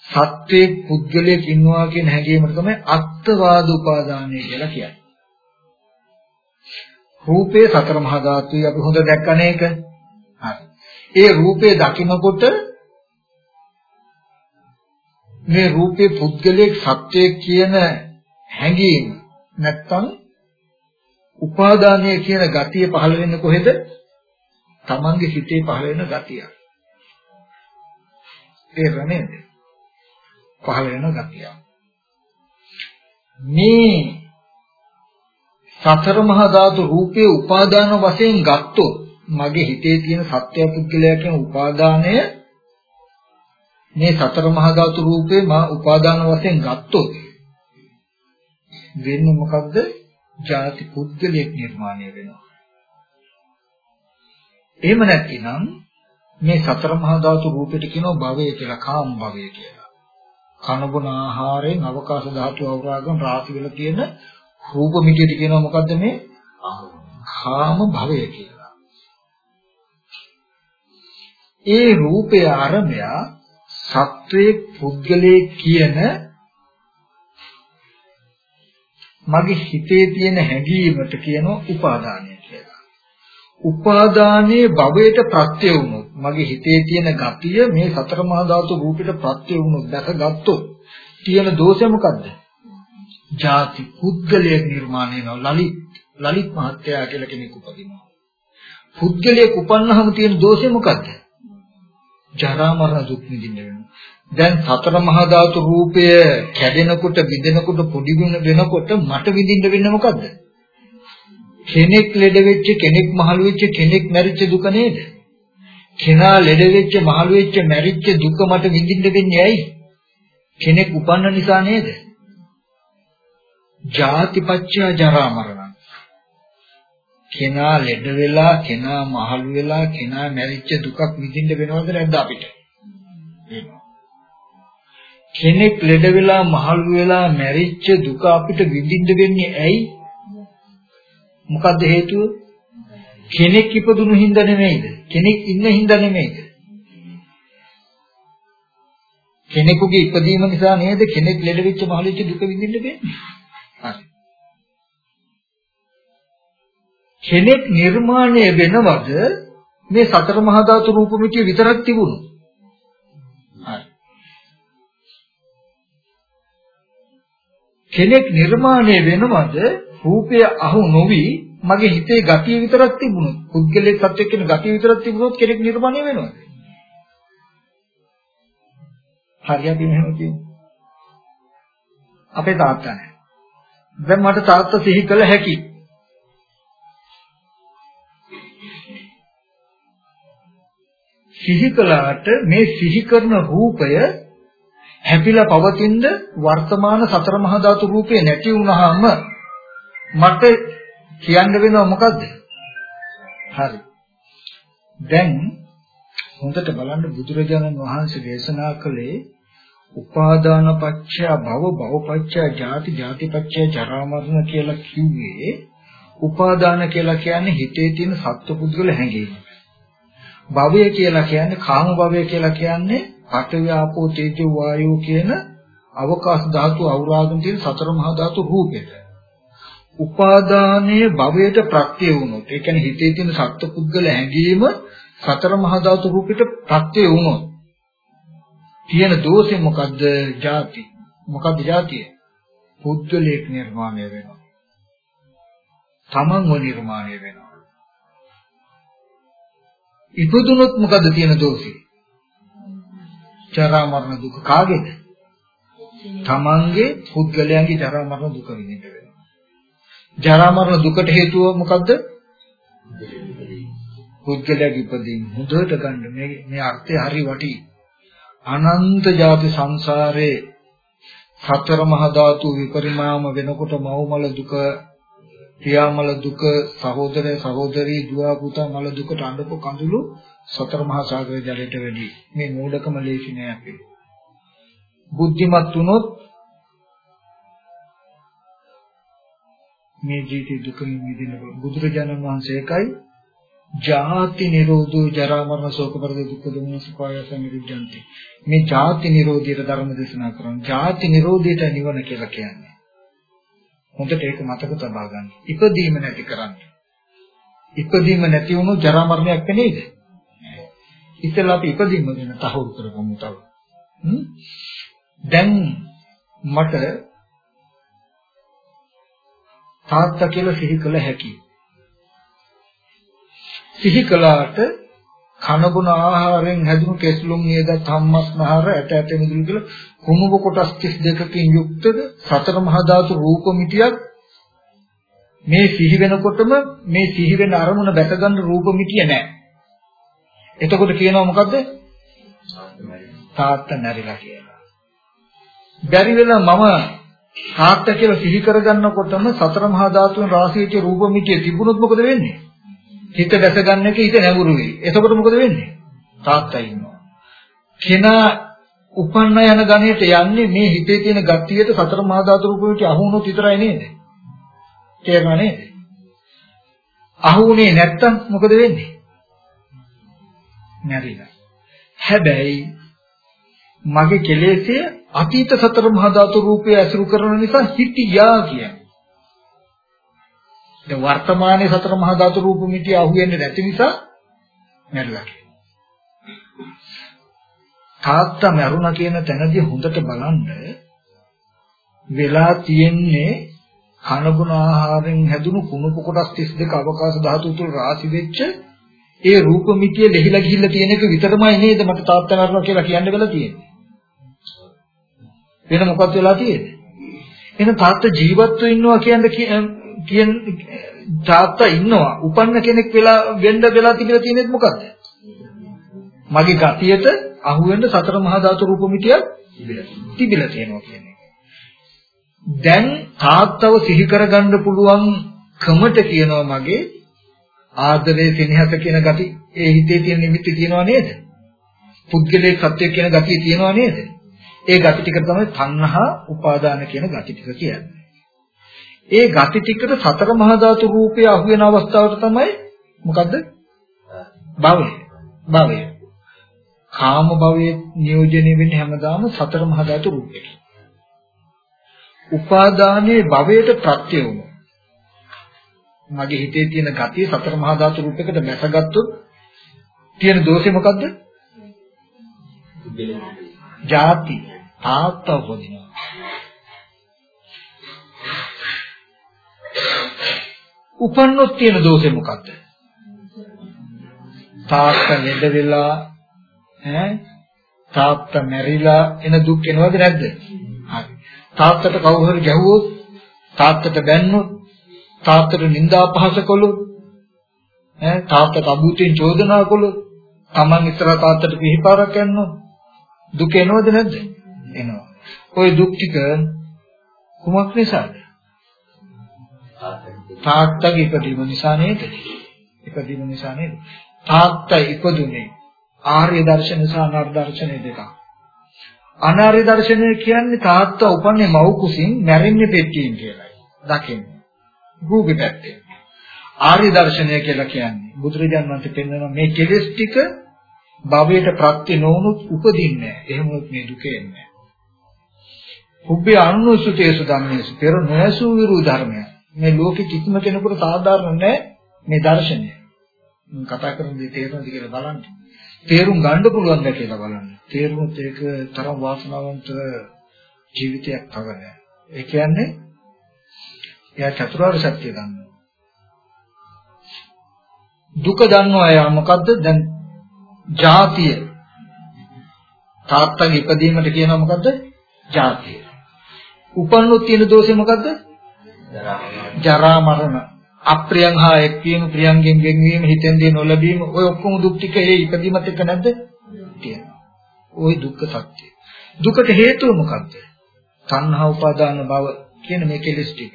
සත්වයේ පුද්ගලයෙක් ඉන්නවා කියන හැඟීමට තමයි අත්වාද උපාදානය කියලා කියන්නේ. රූපේ සතර මහා ධාතුයි අපි හොඳ දැක්කනේක. හරි. ඒ රූපේ දකිනකොට මේ රූපේ පුද්ගලයෙක් සත්‍යයක් කියන හැඟීම නැත්තම් උපාදානය කියන ගතිය පහළ වෙන්නේ කොහෙද? තමන්ගේ හිතේ පහළ වෙන ගතිය. ඒක නේද? පහළ වෙන ගතිය. මේ සතර මහා ධාතු රූපේ උපාදාන වශයෙන් ගත්තොත් මගේ හිතේ තියෙන සත්‍ය පුද්ගලයා කියන උපාදානය මේ සතර මහා ධාතු රූපේ මා උපාදාන වශයෙන් ගත්තොත් වෙන්නේ මොකද්ද? ජාති පුද්ගලයක් නිර්මාණය වෙනවා. එහෙම නැත්නම් මේ සතර මහා ධාතු රූපෙට කියනවා භවය කියලා කාම භවය කියලා. කනබුන ආහාරයෙන් අවකාශ ධාතු අවරාගම් රාශි වෙලා තියෙන රූප මිටියට කියනවා මොකද්ද මේ? කාම භවය කියලා. ඒ රූපය ආරම්භය සත්වයේ පුද්ගලයේ කියන මගේ හිතේ තියෙන හැඟීමට කියනවා උපාදානය කියලා. උපාදානයේ භවයට ප්‍රත්‍ය වුණොත් මගේ හිතේ තියෙන ගතිය මේ සතර මහා ධාතු රූපෙට ප්‍රත්‍ය වුණොත් දැකගත්තොත් තියෙන දෝෂය මොකද්ද? ಜಾති පුද්ගලයෙක් නිර්මාණය වෙනවා ලලිත් ලලිත් මහත්තයා කියලා කෙනෙක් උපදිනවා. පුද්ගලයෙක් උපන්නහම තියෙන දෝෂය මොකද්ද? ජරා මරණ දුක් විඳින්න වෙනවා. දැන් සතර මහා ධාතු රූපය කැඩෙනකොට විදෙනකොට පොඩි වෙනකොට මට විඳින්න වෙන්නේ මොකද්ද? කෙනෙක් ලෙඩ වෙච්ච කෙනෙක් මහලු වෙච්ච කෙනෙක් මැරිච්ච දුක නේද? කෙනා ලෙඩ වෙච්ච මහලු වෙච්ච මැරිච්ච දුක මට විඳින්න වෙන්නේ ඇයි? කෙනෙක් උපන්න නිසා නේද? ජාතිපච්චය ජරා මරණ. කෙනා ලෙඩ වෙලා, කෙනා මහලු වෙලා, කෙනා මැරිච්ච දුකක් විඳින්න වෙනවද නැද්ද අපිට? කෙනෙක් ලෙඩ වෙලා මහලු වෙලා මැරිච්ච දුක අපිට විඳින්න වෙන්නේ ඇයි? මොකද්ද හේතුව? කෙනෙක් ඉපදුණු හින්දා නෙමෙයිද? කෙනෙක් ඉන්න හින්දා නෙමෙයිද? කෙනෙකුගේ ඉපදීම නිසා නේද කෙනෙක් ලෙඩ වෙච්ච මහලෙච්ච දුක විඳින්න වෙන්නේ. හරි. කෙනෙක් නිර්මාණය වෙනවද මේ සතර මහා ධාතු රූප මිත්‍ය විතරක් තිබුණොත්? හරි. කෙනෙක් නිර්මාණය වෙනවද රූපය අහු නොවි මගේ හිතේ ගතිය විතරක් තිබුණොත් පුද්ගලයෙක් සත්‍යයක් කියන ගතිය විතරක් තිබුණොත් කෙනෙක් නිර්මාණය වෙනවද? හරියට මෙහෙම කියන්නේ. අපේ තාත්තා නැහැ. දැන් මට තාත්තා සිහි කළ හැකි. සිහි කළාට මේ සිහි කරන රූපය හැපිලා පවතින වර්තමාන සතර මහා ධාතු රූපේ නැති වුනහම මට කියන්න වෙනව මොකද්ද? හරි. දැන් හොඳට බලන්න බුදුරජාණන් වහන්සේ දේශනා කළේ උපාදාන පත්‍ය භව භව පත්‍ය ජාති ජාති පත්‍ය ජරා මරණ කියලා කිව්වේ උපාදාන කියලා කියන්නේ හිතේ තියෙන සත්පුද්ගල හැඟීම. භවය කියලා කියන්නේ කාම භවය කියලා කියන්නේ පඨවි ආපෝ තේජෝ වායෝ කියන අවකාශ ධාතු අවරාගම් තියෙන සතර මහා ධාතු රූපෙට. උපාදානයේ භවයට ප්‍රත්‍ය වුණොත් ඒ කියන්නේ හිතේ තියෙන සත්පුද්ගල හැඟීම සතර මහා ධාතු රූපෙට ප්‍රත්‍ය වුණොත් තියෙන දෝෂේ මොකද්ද? ಜಾති. මොකද්ද ಜಾතිය? පුද්ගලයක් නිර්මාණය වෙනවා. තමන්ව නිර්මාණය වෙනවා. ඉපදුනොත් මොකද්ද තියෙන දෝෂේ? ජරා මරණ දුක කාගේද? තමන්ගේ පුද්ගලයන්ගේ ජරා මරණ දුක විඳින්න වෙනවා. ජරා මරණ දුකට හේතුව මොකද්ද? පුද්ගලයාගේ ඉපදීම හොඳට ගන්න මේ මේ අර්ථය හරි වටී. අනන්ත ජාති සංසාරේ සතර මහා ධාතු විපරිණාම වෙනකොට මවමල දුක පියාමල දුක සහෝදර සහෝදරී දුව පුතා මල දුකට අඬපු කඳුළු සතර මහා සාගරයේ ජලයට වැඩි මේ මූඩකම ලේසි නෑ අපේ බුද්ධිමත් වුණොත් මේ ජීවිතේ දුකින් මිදෙන්න බුදුරජාණන් වහන්සේ එකයි. ජාති නිරෝධෝ ජරා මරණ ශෝක පරිදේ දුක්ඛ දෝමන සුඛායස නිරුද්ධಂತಿ මේ ජාති නිරෝධයට ධර්ම දේශනා කරන ජාති නිරෝධයට නිවන කියලා කියන්නේ. හොඳට ඒක මතක තබා ගන්න. ඉපදීම නැති කරන්න. ඉපදීම නැති වුණොත් ජරා මරණයක් නේද ඉතින් අපි ඉපදීම ගැන තහවුරු කරගමු තව. දැන් මට තාත්තා කියලා සිහි කළ හැකියි සිහි කළාට කනබුන ආහාරයෙන් හැදුණු කෙස්ලුම් නේද ධම්මස්නහර ඇට ඇට මිදුළු කියලා කුණුබ කොටස් 32කින් යුක්තද සතර මහා ධාතු රූප මිටියක් මේ සිහි වෙනකොටම මේ සිහි වෙන අරමුණ දැක ගන්න රූප මිටිය නැහැ. එතකොට කියනවා මොකද්ද? තාත්තා නැරිලා කියලා. බැරි වෙලා මම තාත්තා කියලා සිහි කරගන්නකොටම සතර මහා ධාතුන් රාශියේ රූප මිටිය තිබුණොත් මොකද වෙන්නේ? හිත දැස ගන්න එක හිත නැඹුරු වෙයි. එතකොට මොකද වෙන්නේ? තාත්තා ඉන්නවා. කෙනා උපන්න යන ගණයට යන්නේ මේ හිතේ තියෙන ගතියට සතර මහා ධාතු රූපයට අහු වුණොත් විතරයි නේද? තේරෙනව නේද? අහු වුණේ නැත්තම් මොකද වෙන්නේ? නැරිලා. හැබැයි මගේ කෙලෙස්ය අතීත සතර මහා ධාතු රූපය ඇසුරු කරන නිසා හිතියා කියන්නේ. දැන් වර්තමානයේ සතර මහා ධාතු රූප මිටිය අහුවෙන්නේ නැති නිසා මැරිලා තාත්තා මරුණා කියන තැනදී හොඳට බලන්න වෙලා තියෙන්නේ කනගුණ ආහාරයෙන් හැදුණු කුණප කොටස් 32 අවකාශ ධාතු තුල රාශි වෙච්ච ඒ රූප මිටිය ලෙහිලා ගිහිල්ලා තියෙන එක විතරමයි නේද මට තාත්තා මරුණා කියලා කියන්න වෙලා තියෙන්නේ වෙන මොකක්ද වෙලා තියෙන්නේ? එහෙනම් තාත්තා ජීවත්ව ඉන්නවා කියන්නේ කියන තාත්තා ඉන්නවා. උපන්න කෙනෙක් වෙලා වෙන්න වෙලා තිබිලා තියෙනෙත් මොකද්ද මගේ ගතියට අහු වෙන්න සතර මහා ධාතු රූප මිටියක් තිබිලා තියෙනවා කියන්නේ දැන් තාත්තව සිහි කරගන්න පුළුවන් කමට කියනවා මගේ ආදරේ සෙනෙහස කියන ගති ඒ හිතේ තියෙන නිමිති තියෙනවා නේද? පුද්ගලයේ සත්‍ය කියන ගතිය තියෙනවා නේද? ඒ ගති ටික තමයි තණ්හා උපාදාන කියන ගති ටික කියන්නේ ඒ ගති ටිකට සතර මහා ධාතු රූපය අහු වෙන අවස්ථාවට තමයි මොකද්ද? භවය. භවය. කාම භවයේ නියෝජනය වෙන්නේ හැමදාම සතර මහා ධාතු රූපයකින්. උපාදානයේ භවයට ප්‍රත්‍ය වුණා. මගේ හිතේ තියෙන ගතිය සතර මහා ධාතු රූපයකට බැසගත්තොත් තියෙන දෝෂේ මොකද්ද? ජාති තාත්තා උපදිනවා. උපන්නොත් තියෙන දෝෂේ මොකද්ද? තාත්තා නෙද වෙලා ඈ තාත්තා මැරිලා එන දුක් එනවද නැද්ද? හරි. තාත්තට කවුරු හරි ගැහුවොත් තාත්තට බැන්නොත් තාත්තට නිନ୍ଦා අපහාස කළොත් ඈ තාත්තට අභූතෙන් චෝදනා කළොත් Taman ඉස්සර තාත්තට පිළිපාරක් යන්නොත් දුක එනවද නැද්ද? එනවා. ওই දුක් ටික කුමක් නිසාද? තාත්තගේ ඉපදීම නිසා නේද? ඉපදීම නිසා නේද? තාත්තා ඉපදුනේ ආර්ය දර්ශන සහ අනාර්ය දර්ශන දෙකක්. අනාර්ය දර්ශනය කියන්නේ තාත්තා උපන්නේ මව් කුසින් මැරෙන්නේ පෙට්ටියෙන් කියලායි. දකින්නේ. භූගේ පැත්තේ. ආර්ය දර්ශනය කියලා කියන්නේ බුදුරජාණන් වහන්සේ පෙන්වන මේ කෙලෙස් ටික භවයට ප්‍රත්‍ය නොවුනොත් උපදින්නේ නැහැ. එහෙම වුත් මේ දුක එන්නේ නැහැ. උබ්බේ අනුසුතේසු ධම්මේසු පෙර නොයසූ විරු ධර්මය. මේ ලෝකෙ කිසිම කෙනෙකුට සාධාරණ නැහැ මේ දර්ශනය. මම කතා කරන දේ තේරෙනවද කියලා බලන්න. තේරුම් ගන්න පුළුවන්ද කියලා බලන්න. තේරුනොත් ඒක තරම් වාසනාවන්ත ජීවිතයක් තවන. ඒ කියන්නේ එයා චතුරාර්ය සත්‍ය දන්නවා. දුක දන්නවා එයා මොකද්ද? දැන් ජාතිය තාත්තගේ ඉපදීමට කියනවා මොකද්ද? ජාතිය. උපන්නොත් තියෙන දෝෂේ මොකද්ද? ජරා මරණ. අප්‍රියං හා එක්වීම ප්‍රියංගෙන් ගෙන්වීම හිතෙන් දේ නොලැබීම ඔය ඔක්කොම දුක් ටික ඒ ඉපදීමත් එක්ක නැද්ද? තියෙනවා. ওই දුක්ඛ සත්‍ය. දුකට හේතුව මොකද්ද? තණ්හා උපාදාන භව කියන මේ කෙලෙස් ටික.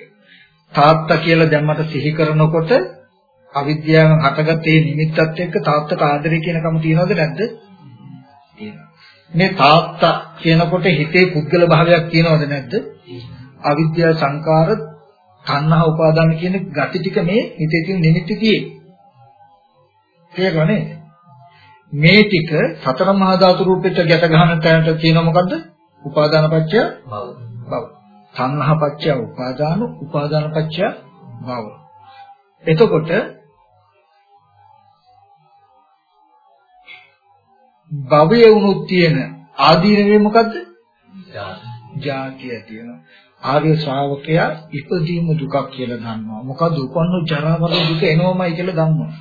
තාත්තා කියලා දැන් මට සිහි කරනකොට අවිද්‍යාවෙන් හටගත් මේ නිමිත්තත් එක්ක තාත්තට ආදරය කියනකම තියනවද නැද්ද? තියෙනවා. මේ තාත්තා කියනකොට හිතේ පුද්ගල භාවයක් තියනවද නැද්ද? අවිද්‍යාව සංකාර තණ්හා උපාදාන කියන gati ටික මේ හිතේ තියෙන නිමිති තියෙයි. තේරුණා නේද? මේ ටික සතර මහා ධාතු රූපෙට ගැට ගන්න තැනට තියෙන මොකද්ද? උපාදාන පත්‍ය භව. භව. තණ්හා පත්‍ය උපාදාන, උපාදාන පත්‍ය භව. එතකොට භවයේ වුණොත් තියෙන ආදීනවේ මොකද්ද? ජාතිය තියෙනවා. ආර්ය ශ්‍රාවකයා ඉපදීම දුකක් කියලා දන්නවා. මොකද උපන්නු ජරා මරණ දුක එනවමයි කියලා දන්නවා.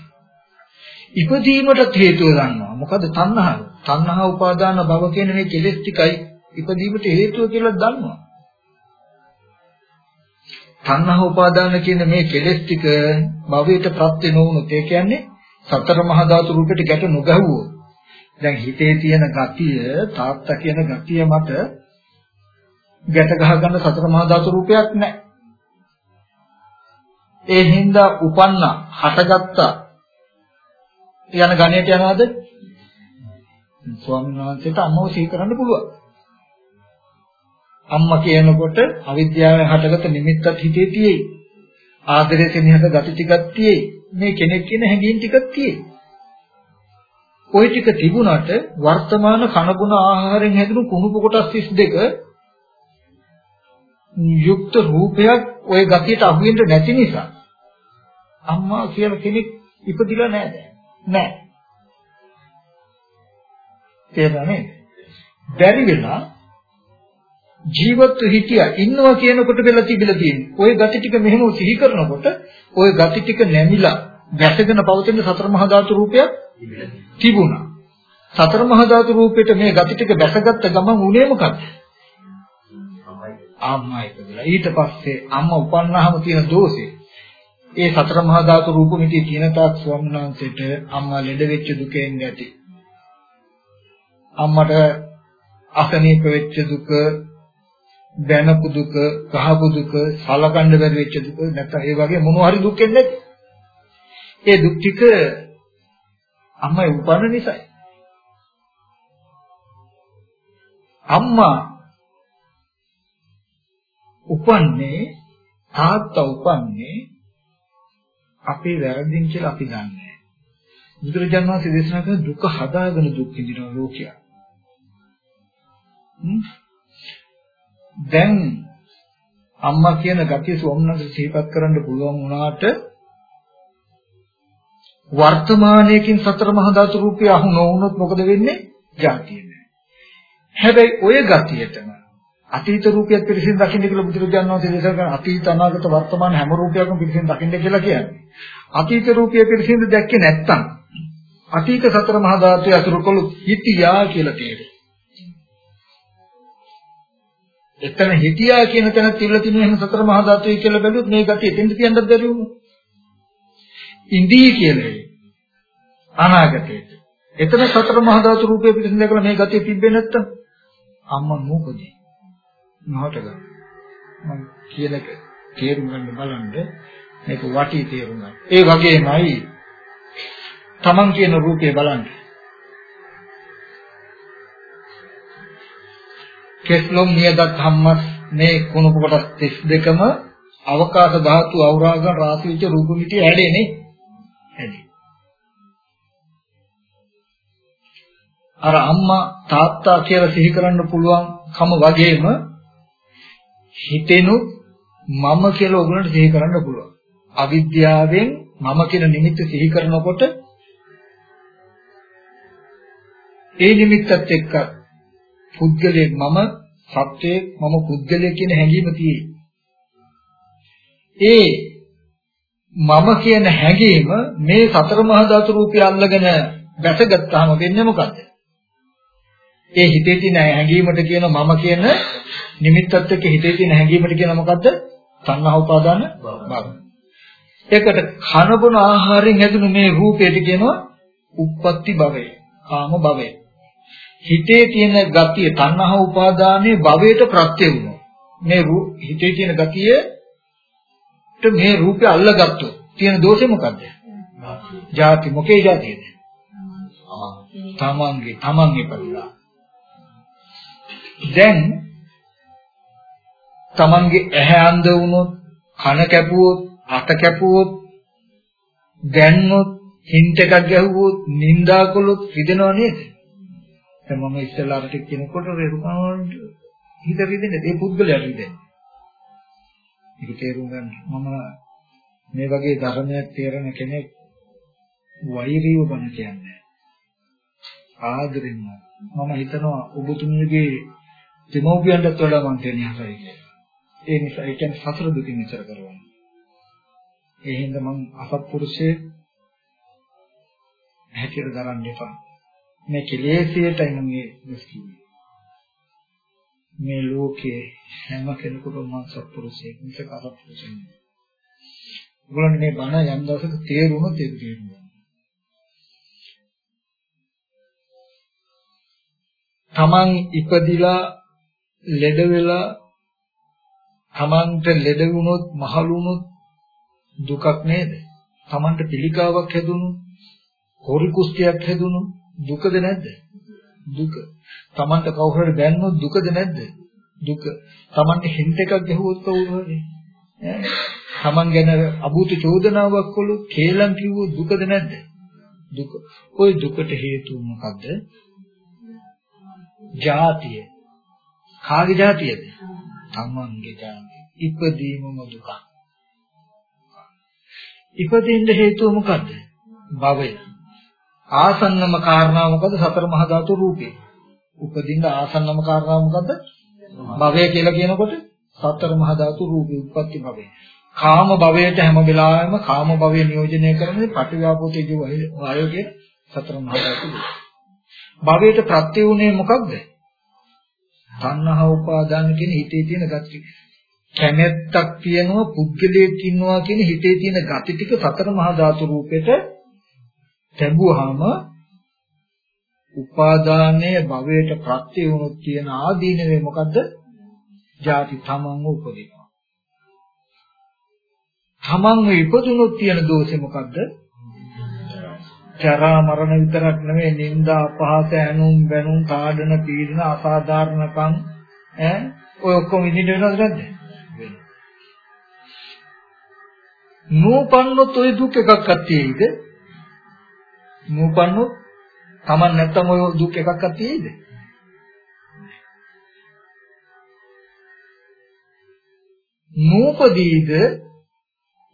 ඉපදීමට හේතුව දන්නවා. මොකද තණ්හාව. තණ්හා උපාදාන භව කියන මේ කෙලෙස් ටිකයි ඉපදීමට හේතුව කියලා දන්නවා. තණ්හා උපාදාන කියන මේ කෙලෙස් ටික භවයට ප්‍රත්‍ය නොවුනොත් ඒ කියන්නේ සතර මහා ධාතු රූපෙට ගැට නොගහුවොත් දැන් හිතේ තියෙන ගතිය තාත්තා කියන ගතිය මත ගැට ගහ ගන්න සතර මහා ධාතු රූපයක් නැහැ. ඒ හින්දා උපන්න හටගත්තා යන ගණයට යනවාද? ස්වාමීන් වහන්සේට අම්මව සිහි කරන්න පුළුවන්. අම්මා කියනකොට අවිද්‍යාවෙන් හටගත්ත නිමිත්තත් හිතේ තියෙයි. ආදරයේ සෙනෙහස ගති ටිකක් තියෙයි. මේ කෙනෙක් කියන හැඟීම් ටිකක් තියෙයි. ওই ටික තිබුණාට වර්තමාන කනබුන ආහාරයෙන් හැදුණු කුණුප කොටස් 32 යුක්ත රූපයක් ওই ගතියට අහු වෙන්න නැති නිසා අම්මා කියලා කෙනෙක් ඉපදිලා නැහැ නෑ තේරුණා බැරි වෙලා ජීවත්ව හිටියා ඉන්නවා කියනකොට වෙලා තිබිලා තියෙන්නේ. ওই gati ටික මෙහෙම සිහි කරනකොට ওই gati ටික නැමිලා ගැටගෙන පවතින සතර මහා ධාතු රූපයක් තිබුණා. සතර මහා ධාතු රූපෙට මේ gati ටික බැසගත්ත ගමන් උනේ මොකක්ද? අම්මා ඉපදලා ඊට පස්සේ අම්මා උපන්නාම තියෙන දෝෂේ. ඒ සතර මහා ධාතු රූප මිටි තියෙන තාක් ස්වාමීන් වහන්සේට අම්මා ලෙඩ වෙච්ච දුකෙන් නැති. අම්මට අසනීප වෙච්ච දුක දැනපු දුක කහපු දුක සලකන්න බැරි වෙච්ච දුක නැත්නම් ඒ වගේ මොනවා හරි දුක් එන්නේ නැති. ඒ දුක් ටික අම්මයි උපන්න නිසායි. අම්මා උපන්නේ තාත්තා උපන්නේ අපේ වැරදින් කියලා අපි දන්නේ බුදුරජාණන් වහන්සේ දේශනා කරන දුක හදාගෙන දුක් විඳින ලෝකයා. දැන් අම්මා කියන ගතිය සෝමනස සිහිපත් කරන්න පුළුවන් වුණාට වර්තමානයේකින් සතර මහා ධාතු රූපය අහු නොවුනොත් මොකද වෙන්නේ? ජාතිය නෑ. හැබැයි ওই ගතියටම අතීත රූපයක් පිළිසින් දකින්න කියලා බුදුරජාණන් වහන්සේ දේශනා කරන අතීත අනාගත වර්තමාන හැම රූපයක්ම පිළිසින් දකින්න කියලා කියන්නේ. අතීත රූපය පිළිසින් දැක්කේ නැත්තම් අතීත සතර මහා ධාතු අතුරු කළු හිතියා කියලා තේරෙයි. එතන හිතියා කියන තැන තියලා තියෙන එහෙම සතර මහා ධාතුයි කියලා බැලුවොත් මේ ගතිය එතෙන්ද තියන්නත් බැරි වුණා. ඉන්දී කියලා අනාගතේට. එතන සතර මහා ධාතු රූපය පිළිසින් දැකලා මේ ගතිය තිබ්බේ නැත්තම් අම්මා මොකද? මහට ගන්න. මම කියන එක තේරුම් ගන්න බලන්න මේක වටි තේරුම් ගන්න. ඒ වගේමයි Taman කියන රූපේ බලන්න. කෙස්ලොම් නියදත් හම්මස් මේ කුණු කොටස් 32ම අවකාශ ධාතු අවරාග රාශි විච රූප මිටි ඇඩේනේ. ඇඩේ. අර අම්මා තාත්තා කියලා සිහි කරන්න පුළුවන් කම වගේම හිතෙනුත් මම කියලා ඔයගොල්ලන්ට සිහි කරන්න පුළුවන්. අවිද්‍යාවෙන් මම කියන නිමිත්ත සිහි කරනකොට ඒ නිමිත්තත් එක්ක පුද්ගලයෙක් මම සත්‍යයේ මම පුද්ගලයෙක් කියන හැඟීම තියෙයි. ඒ මම කියන හැඟීම මේ සතර මහා ධාතු රූපය අල්ලගෙන වැටගත්තාම වෙන්නේ මොකද්ද? ඒ හිතේ තියෙන හැඟීමට කියන මම කියන නිමිත්තත් එක්ක හිතේ තියෙන හැඟීමට කියන මොකද්ද? සංහව උපාදාන භව. ඒකට කන බොන ආහාරයෙන් හැදුණු මේ රූපයට කියනවා උප්පත්ති භවය, කාම භවය. හිතේ තියෙන ගතිය තණ්හා උපාදානයේ භවයට ප්‍රත්‍ය වුණා. මේ හිතේ තියෙන ගතියට මේ රූපය අල්ලගත්තොත් තියෙන දෝෂේ මොකද්ද? ජාති මොකේ ජාතියද? තමන්ගේ තමන් ඉපදලා. දැන් තමන්ගේ ඇහැ අන්ධ වුණොත් කන කැපුවොත් අත කැපුවොත් දැන්නොත් හින්ට එකක් ගැහුවොත් නින්දා කළොත් රිදෙනව නේද? දැන් මම ඉස්සෙල්ලාට කියනකොට රේරුකාවන්ට හිත රිදෙන්නේ ඒ පුද්ගලයා රිදෙන්නේ. ඒක තේරුම් ගන්න මම මේ වගේ ධර්මයක් තේරෙන කෙනෙක් වෛරීව බණ කියන්නේ. ආදරෙන්න මම හිතනවා ඔබතුමියගේ දෙමෝපියන්ටත් වඩා මම තේරෙන්නේ හරයි කියලා. ඒ නිසා ඒ කියන්නේ සතර දුකින් ඉතර කරවන්න. ඒ හින්දා මම අසත්පුරුෂයේ හැටියට දරන්න එපා. මේ කෙලෙසියටයි මම මේ දොස් කියන්නේ. මේ ලෝකේ හැම කෙනෙකුටම මම සත්පුරුෂයෙක් මිසක අසත්පුරුෂයෙක් නෙවෙයි. ඔයගොල්ලෝ මේ බණ යම් දවසක තේරුණොත් ඒක තේරුණා. තමන් ඉපදිලා ලෙඩ වෙලා තමන්ට ලෙඩ වුණොත් මහලු වුණොත් දුකක් නේද? තමන්ට පිළිකාවක් හැදුණොත්, හොරි කුස්තියක් හැදුණොත් දුකද නැද්ද? දුක. තමන්ට කවුරු හරි බැන්නොත් දුකද නැද්ද? දුක. තමන්ට හින්ට එකක් ගැහුවොත් කවුරු හරි ඈ තමන් ගැන අභූත චෝදනාවක් කළොත් කේලම් කිව්වොත් දුකද නැද්ද? දුක. ওই දුකට හේතුව මොකද්ද? ජාතිය. කාගේ ජාතියද? තමන්ගේ ජාතිය. ඉපදීමම දුක. ඉපදින්න හේතුව මොකද්ද? භවය. ආසන්නම කාරණා මොකද? සතර මහා ධාතු රූපේ. උපදින්න ආසන්නම කාරණා මොකද? භවය කියලා කියනකොට සතර මහා ධාතු රූපේ උප්පත්ති භවය. කාම භවයට හැම වෙලාවෙම කාම භවය නියෝජනය කරන්නේ පටිව්‍යාපෝතේ වායෝ කියන සතර මහා ධාතු රූපේ. භවයට ප්‍රත්‍ය උනේ මොකක්ද? තණ්හා උපාදාන කියන හිතේ තියෙන gati. කැමැත්තක් තියෙනවා පුද්ගලයෙක් ඉන්නවා කියන හිතේ තියෙන gati ටික සතර මහා ධාතු රූපෙට තැබුවාම උපාදානයේ භවයට ප්‍රත්‍ය වුණොත් තියෙන ආදීනවේ මොකද්ද? ජාති තමන්ව උපදිනවා. තමන්ව ඉපදුනොත් තියෙන දෝෂේ මොකද්ද? ජරා මරණ විතරක් නෙමෙයි නිന്ദා අපහාස ඇනුම් බැනුම් කාඩන පීඩන අසාධාරණකම් ඈ ඔය ඔක්කොම ඉදින්න වෙනවද නැද්ද? නූපන්නොත් ඔය දුක් එකක් අත්‍යයිද? නූපන්නොත් Taman නැත්තම් ඔය දුක් එකක්වත් තියෙයිද? නූපදීද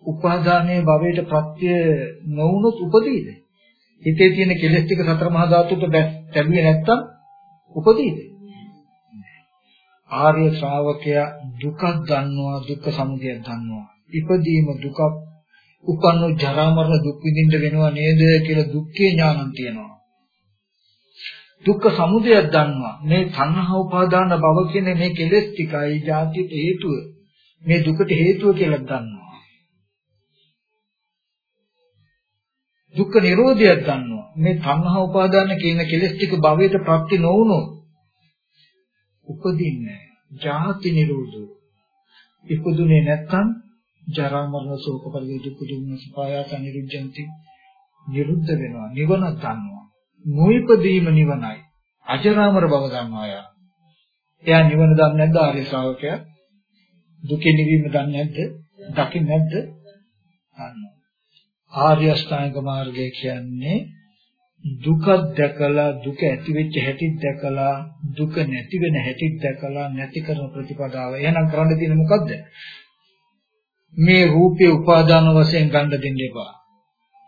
උපාදානයේ භවයට ප්‍රත්‍ය නොවුනොත් උපදීද? හිතේ තියෙන කෙලෙස් ටික සතර මහා ධාතුට බැඳුවේ නැත්තම් උපදීද? ආර්ය ශ්‍රාවකයා දුකක් දන්නවා දුක්ඛ සමුදයක් දන්නවා. ඉපදීම දුකක් උපන්නු ජරා මරණ දුක් විඳින්න වෙනවා නේද කියලා දුක්ඛේ ඥානං තියෙනවා. දුක්ඛ සමුදයක් දන්නවා. මේ තණ්හා උපාදාන භව කියන මේ කෙලෙස් ටිකයි ජාතියට හේතුව. මේ දුකට හේතුව කියලා දන්නවා. දුක්ඛ නිරෝධයක් දන්නවා. මේ තණ්හා උපාදාන කියන කෙලෙස් ටික භවයට ප්‍රත්‍ය නොවුනොත් උපදින්නේ ජාති නිරෝධෝ. ඉපදුනේ නැත්තම් ජරා මරණ ශෝක පරිදේ දුක් දුන්න සපායත නිරුද්ධಂತಿ නිරුද්ධ වෙනවා. නිවන දන්නවා. නොයිපදීම නිවනයි. අජරාමර බව දන්නවා. යා එයා නිවන දන්නේ නැද්ද? ආර්ය ශ්‍රාවකයා? දුකේ නිවීම දන්නේ නැද්ද? දකින්නේ නැද්ද? දන්නවා. ආර්ය අෂ්ටාංග මාර්ගය කියන්නේ දුක දැකලා දුක ඇති වෙච්ච හැටි දැකලා දුක නැති වෙන හැටි දැකලා නැති කරන ප්‍රතිපදාව. එහෙනම් කරන්න තියෙන්නේ මොකද්ද? මේ රූපේ උපාදාන වශයෙන් ගන්න දෙන්න එපා.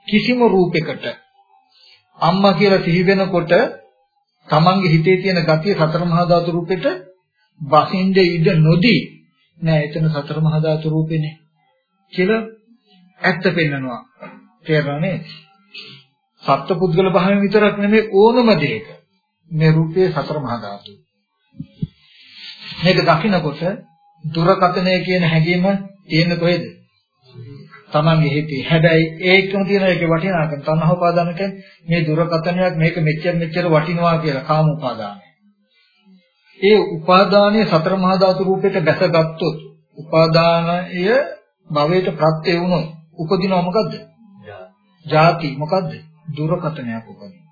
කිසිම රූපයකට අම්මා කියලා සිහි වෙනකොට තමන්ගේ හිතේ තියෙන ගතිය සතර මහා ධාතු රූපෙට බසින්ද ඉඩ නොදී නෑ එතන සතර මහා ධාතු රූපෙනේ කියලා ඇත්ත පෙන්නනවා තේරෙන්නේ සත්පුද්ගල භාවයෙන් විතරක් නෙමෙයි ඕනම දෙයක මේ රූපයේ සතර මහා ධාතු මේක දකිනකොට දුරකතනය කියන හැඟීම තියෙන්නේ කොහෙද? තමන්ගේ හිතේ. හැබැයි ඒකම තියෙන එකේ වටිනාකම තණ්හා උපාදාන කියන්නේ මේ දුරකතනයක් මේක මෙච්චර මෙච්චර වටිනවා කියලා කාම උපාදානය. ඒ උපාදානයේ සතර මහා ධාතු රූපයට බැසගත්තොත් උපාදානය භවයට ප්‍රත්‍ය වුණොත් උපදිනව මොකද්ද? ජාති මොකද්ද? දුරකතනයක් උපදින.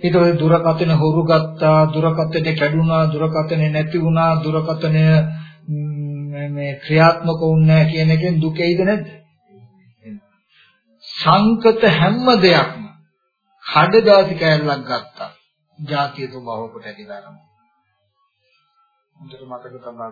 ඊට ඔය දුරකතන හොරු ගත්තා දුරකතනේ කැඩුනා දුරකතනේ නැති වුණා දුරකතනය මේ ක්‍රියාත්මක වුන්නේ නැහැ කියන එකෙන් දුකෙයිද නැද්ද? සංකත හැම දෙයක්ම කඩදාසි කෑල්ලක් ගත්තා. ජාතිය ස්වභාව කොට ඇතිදානවා. හොඳට මතක තබා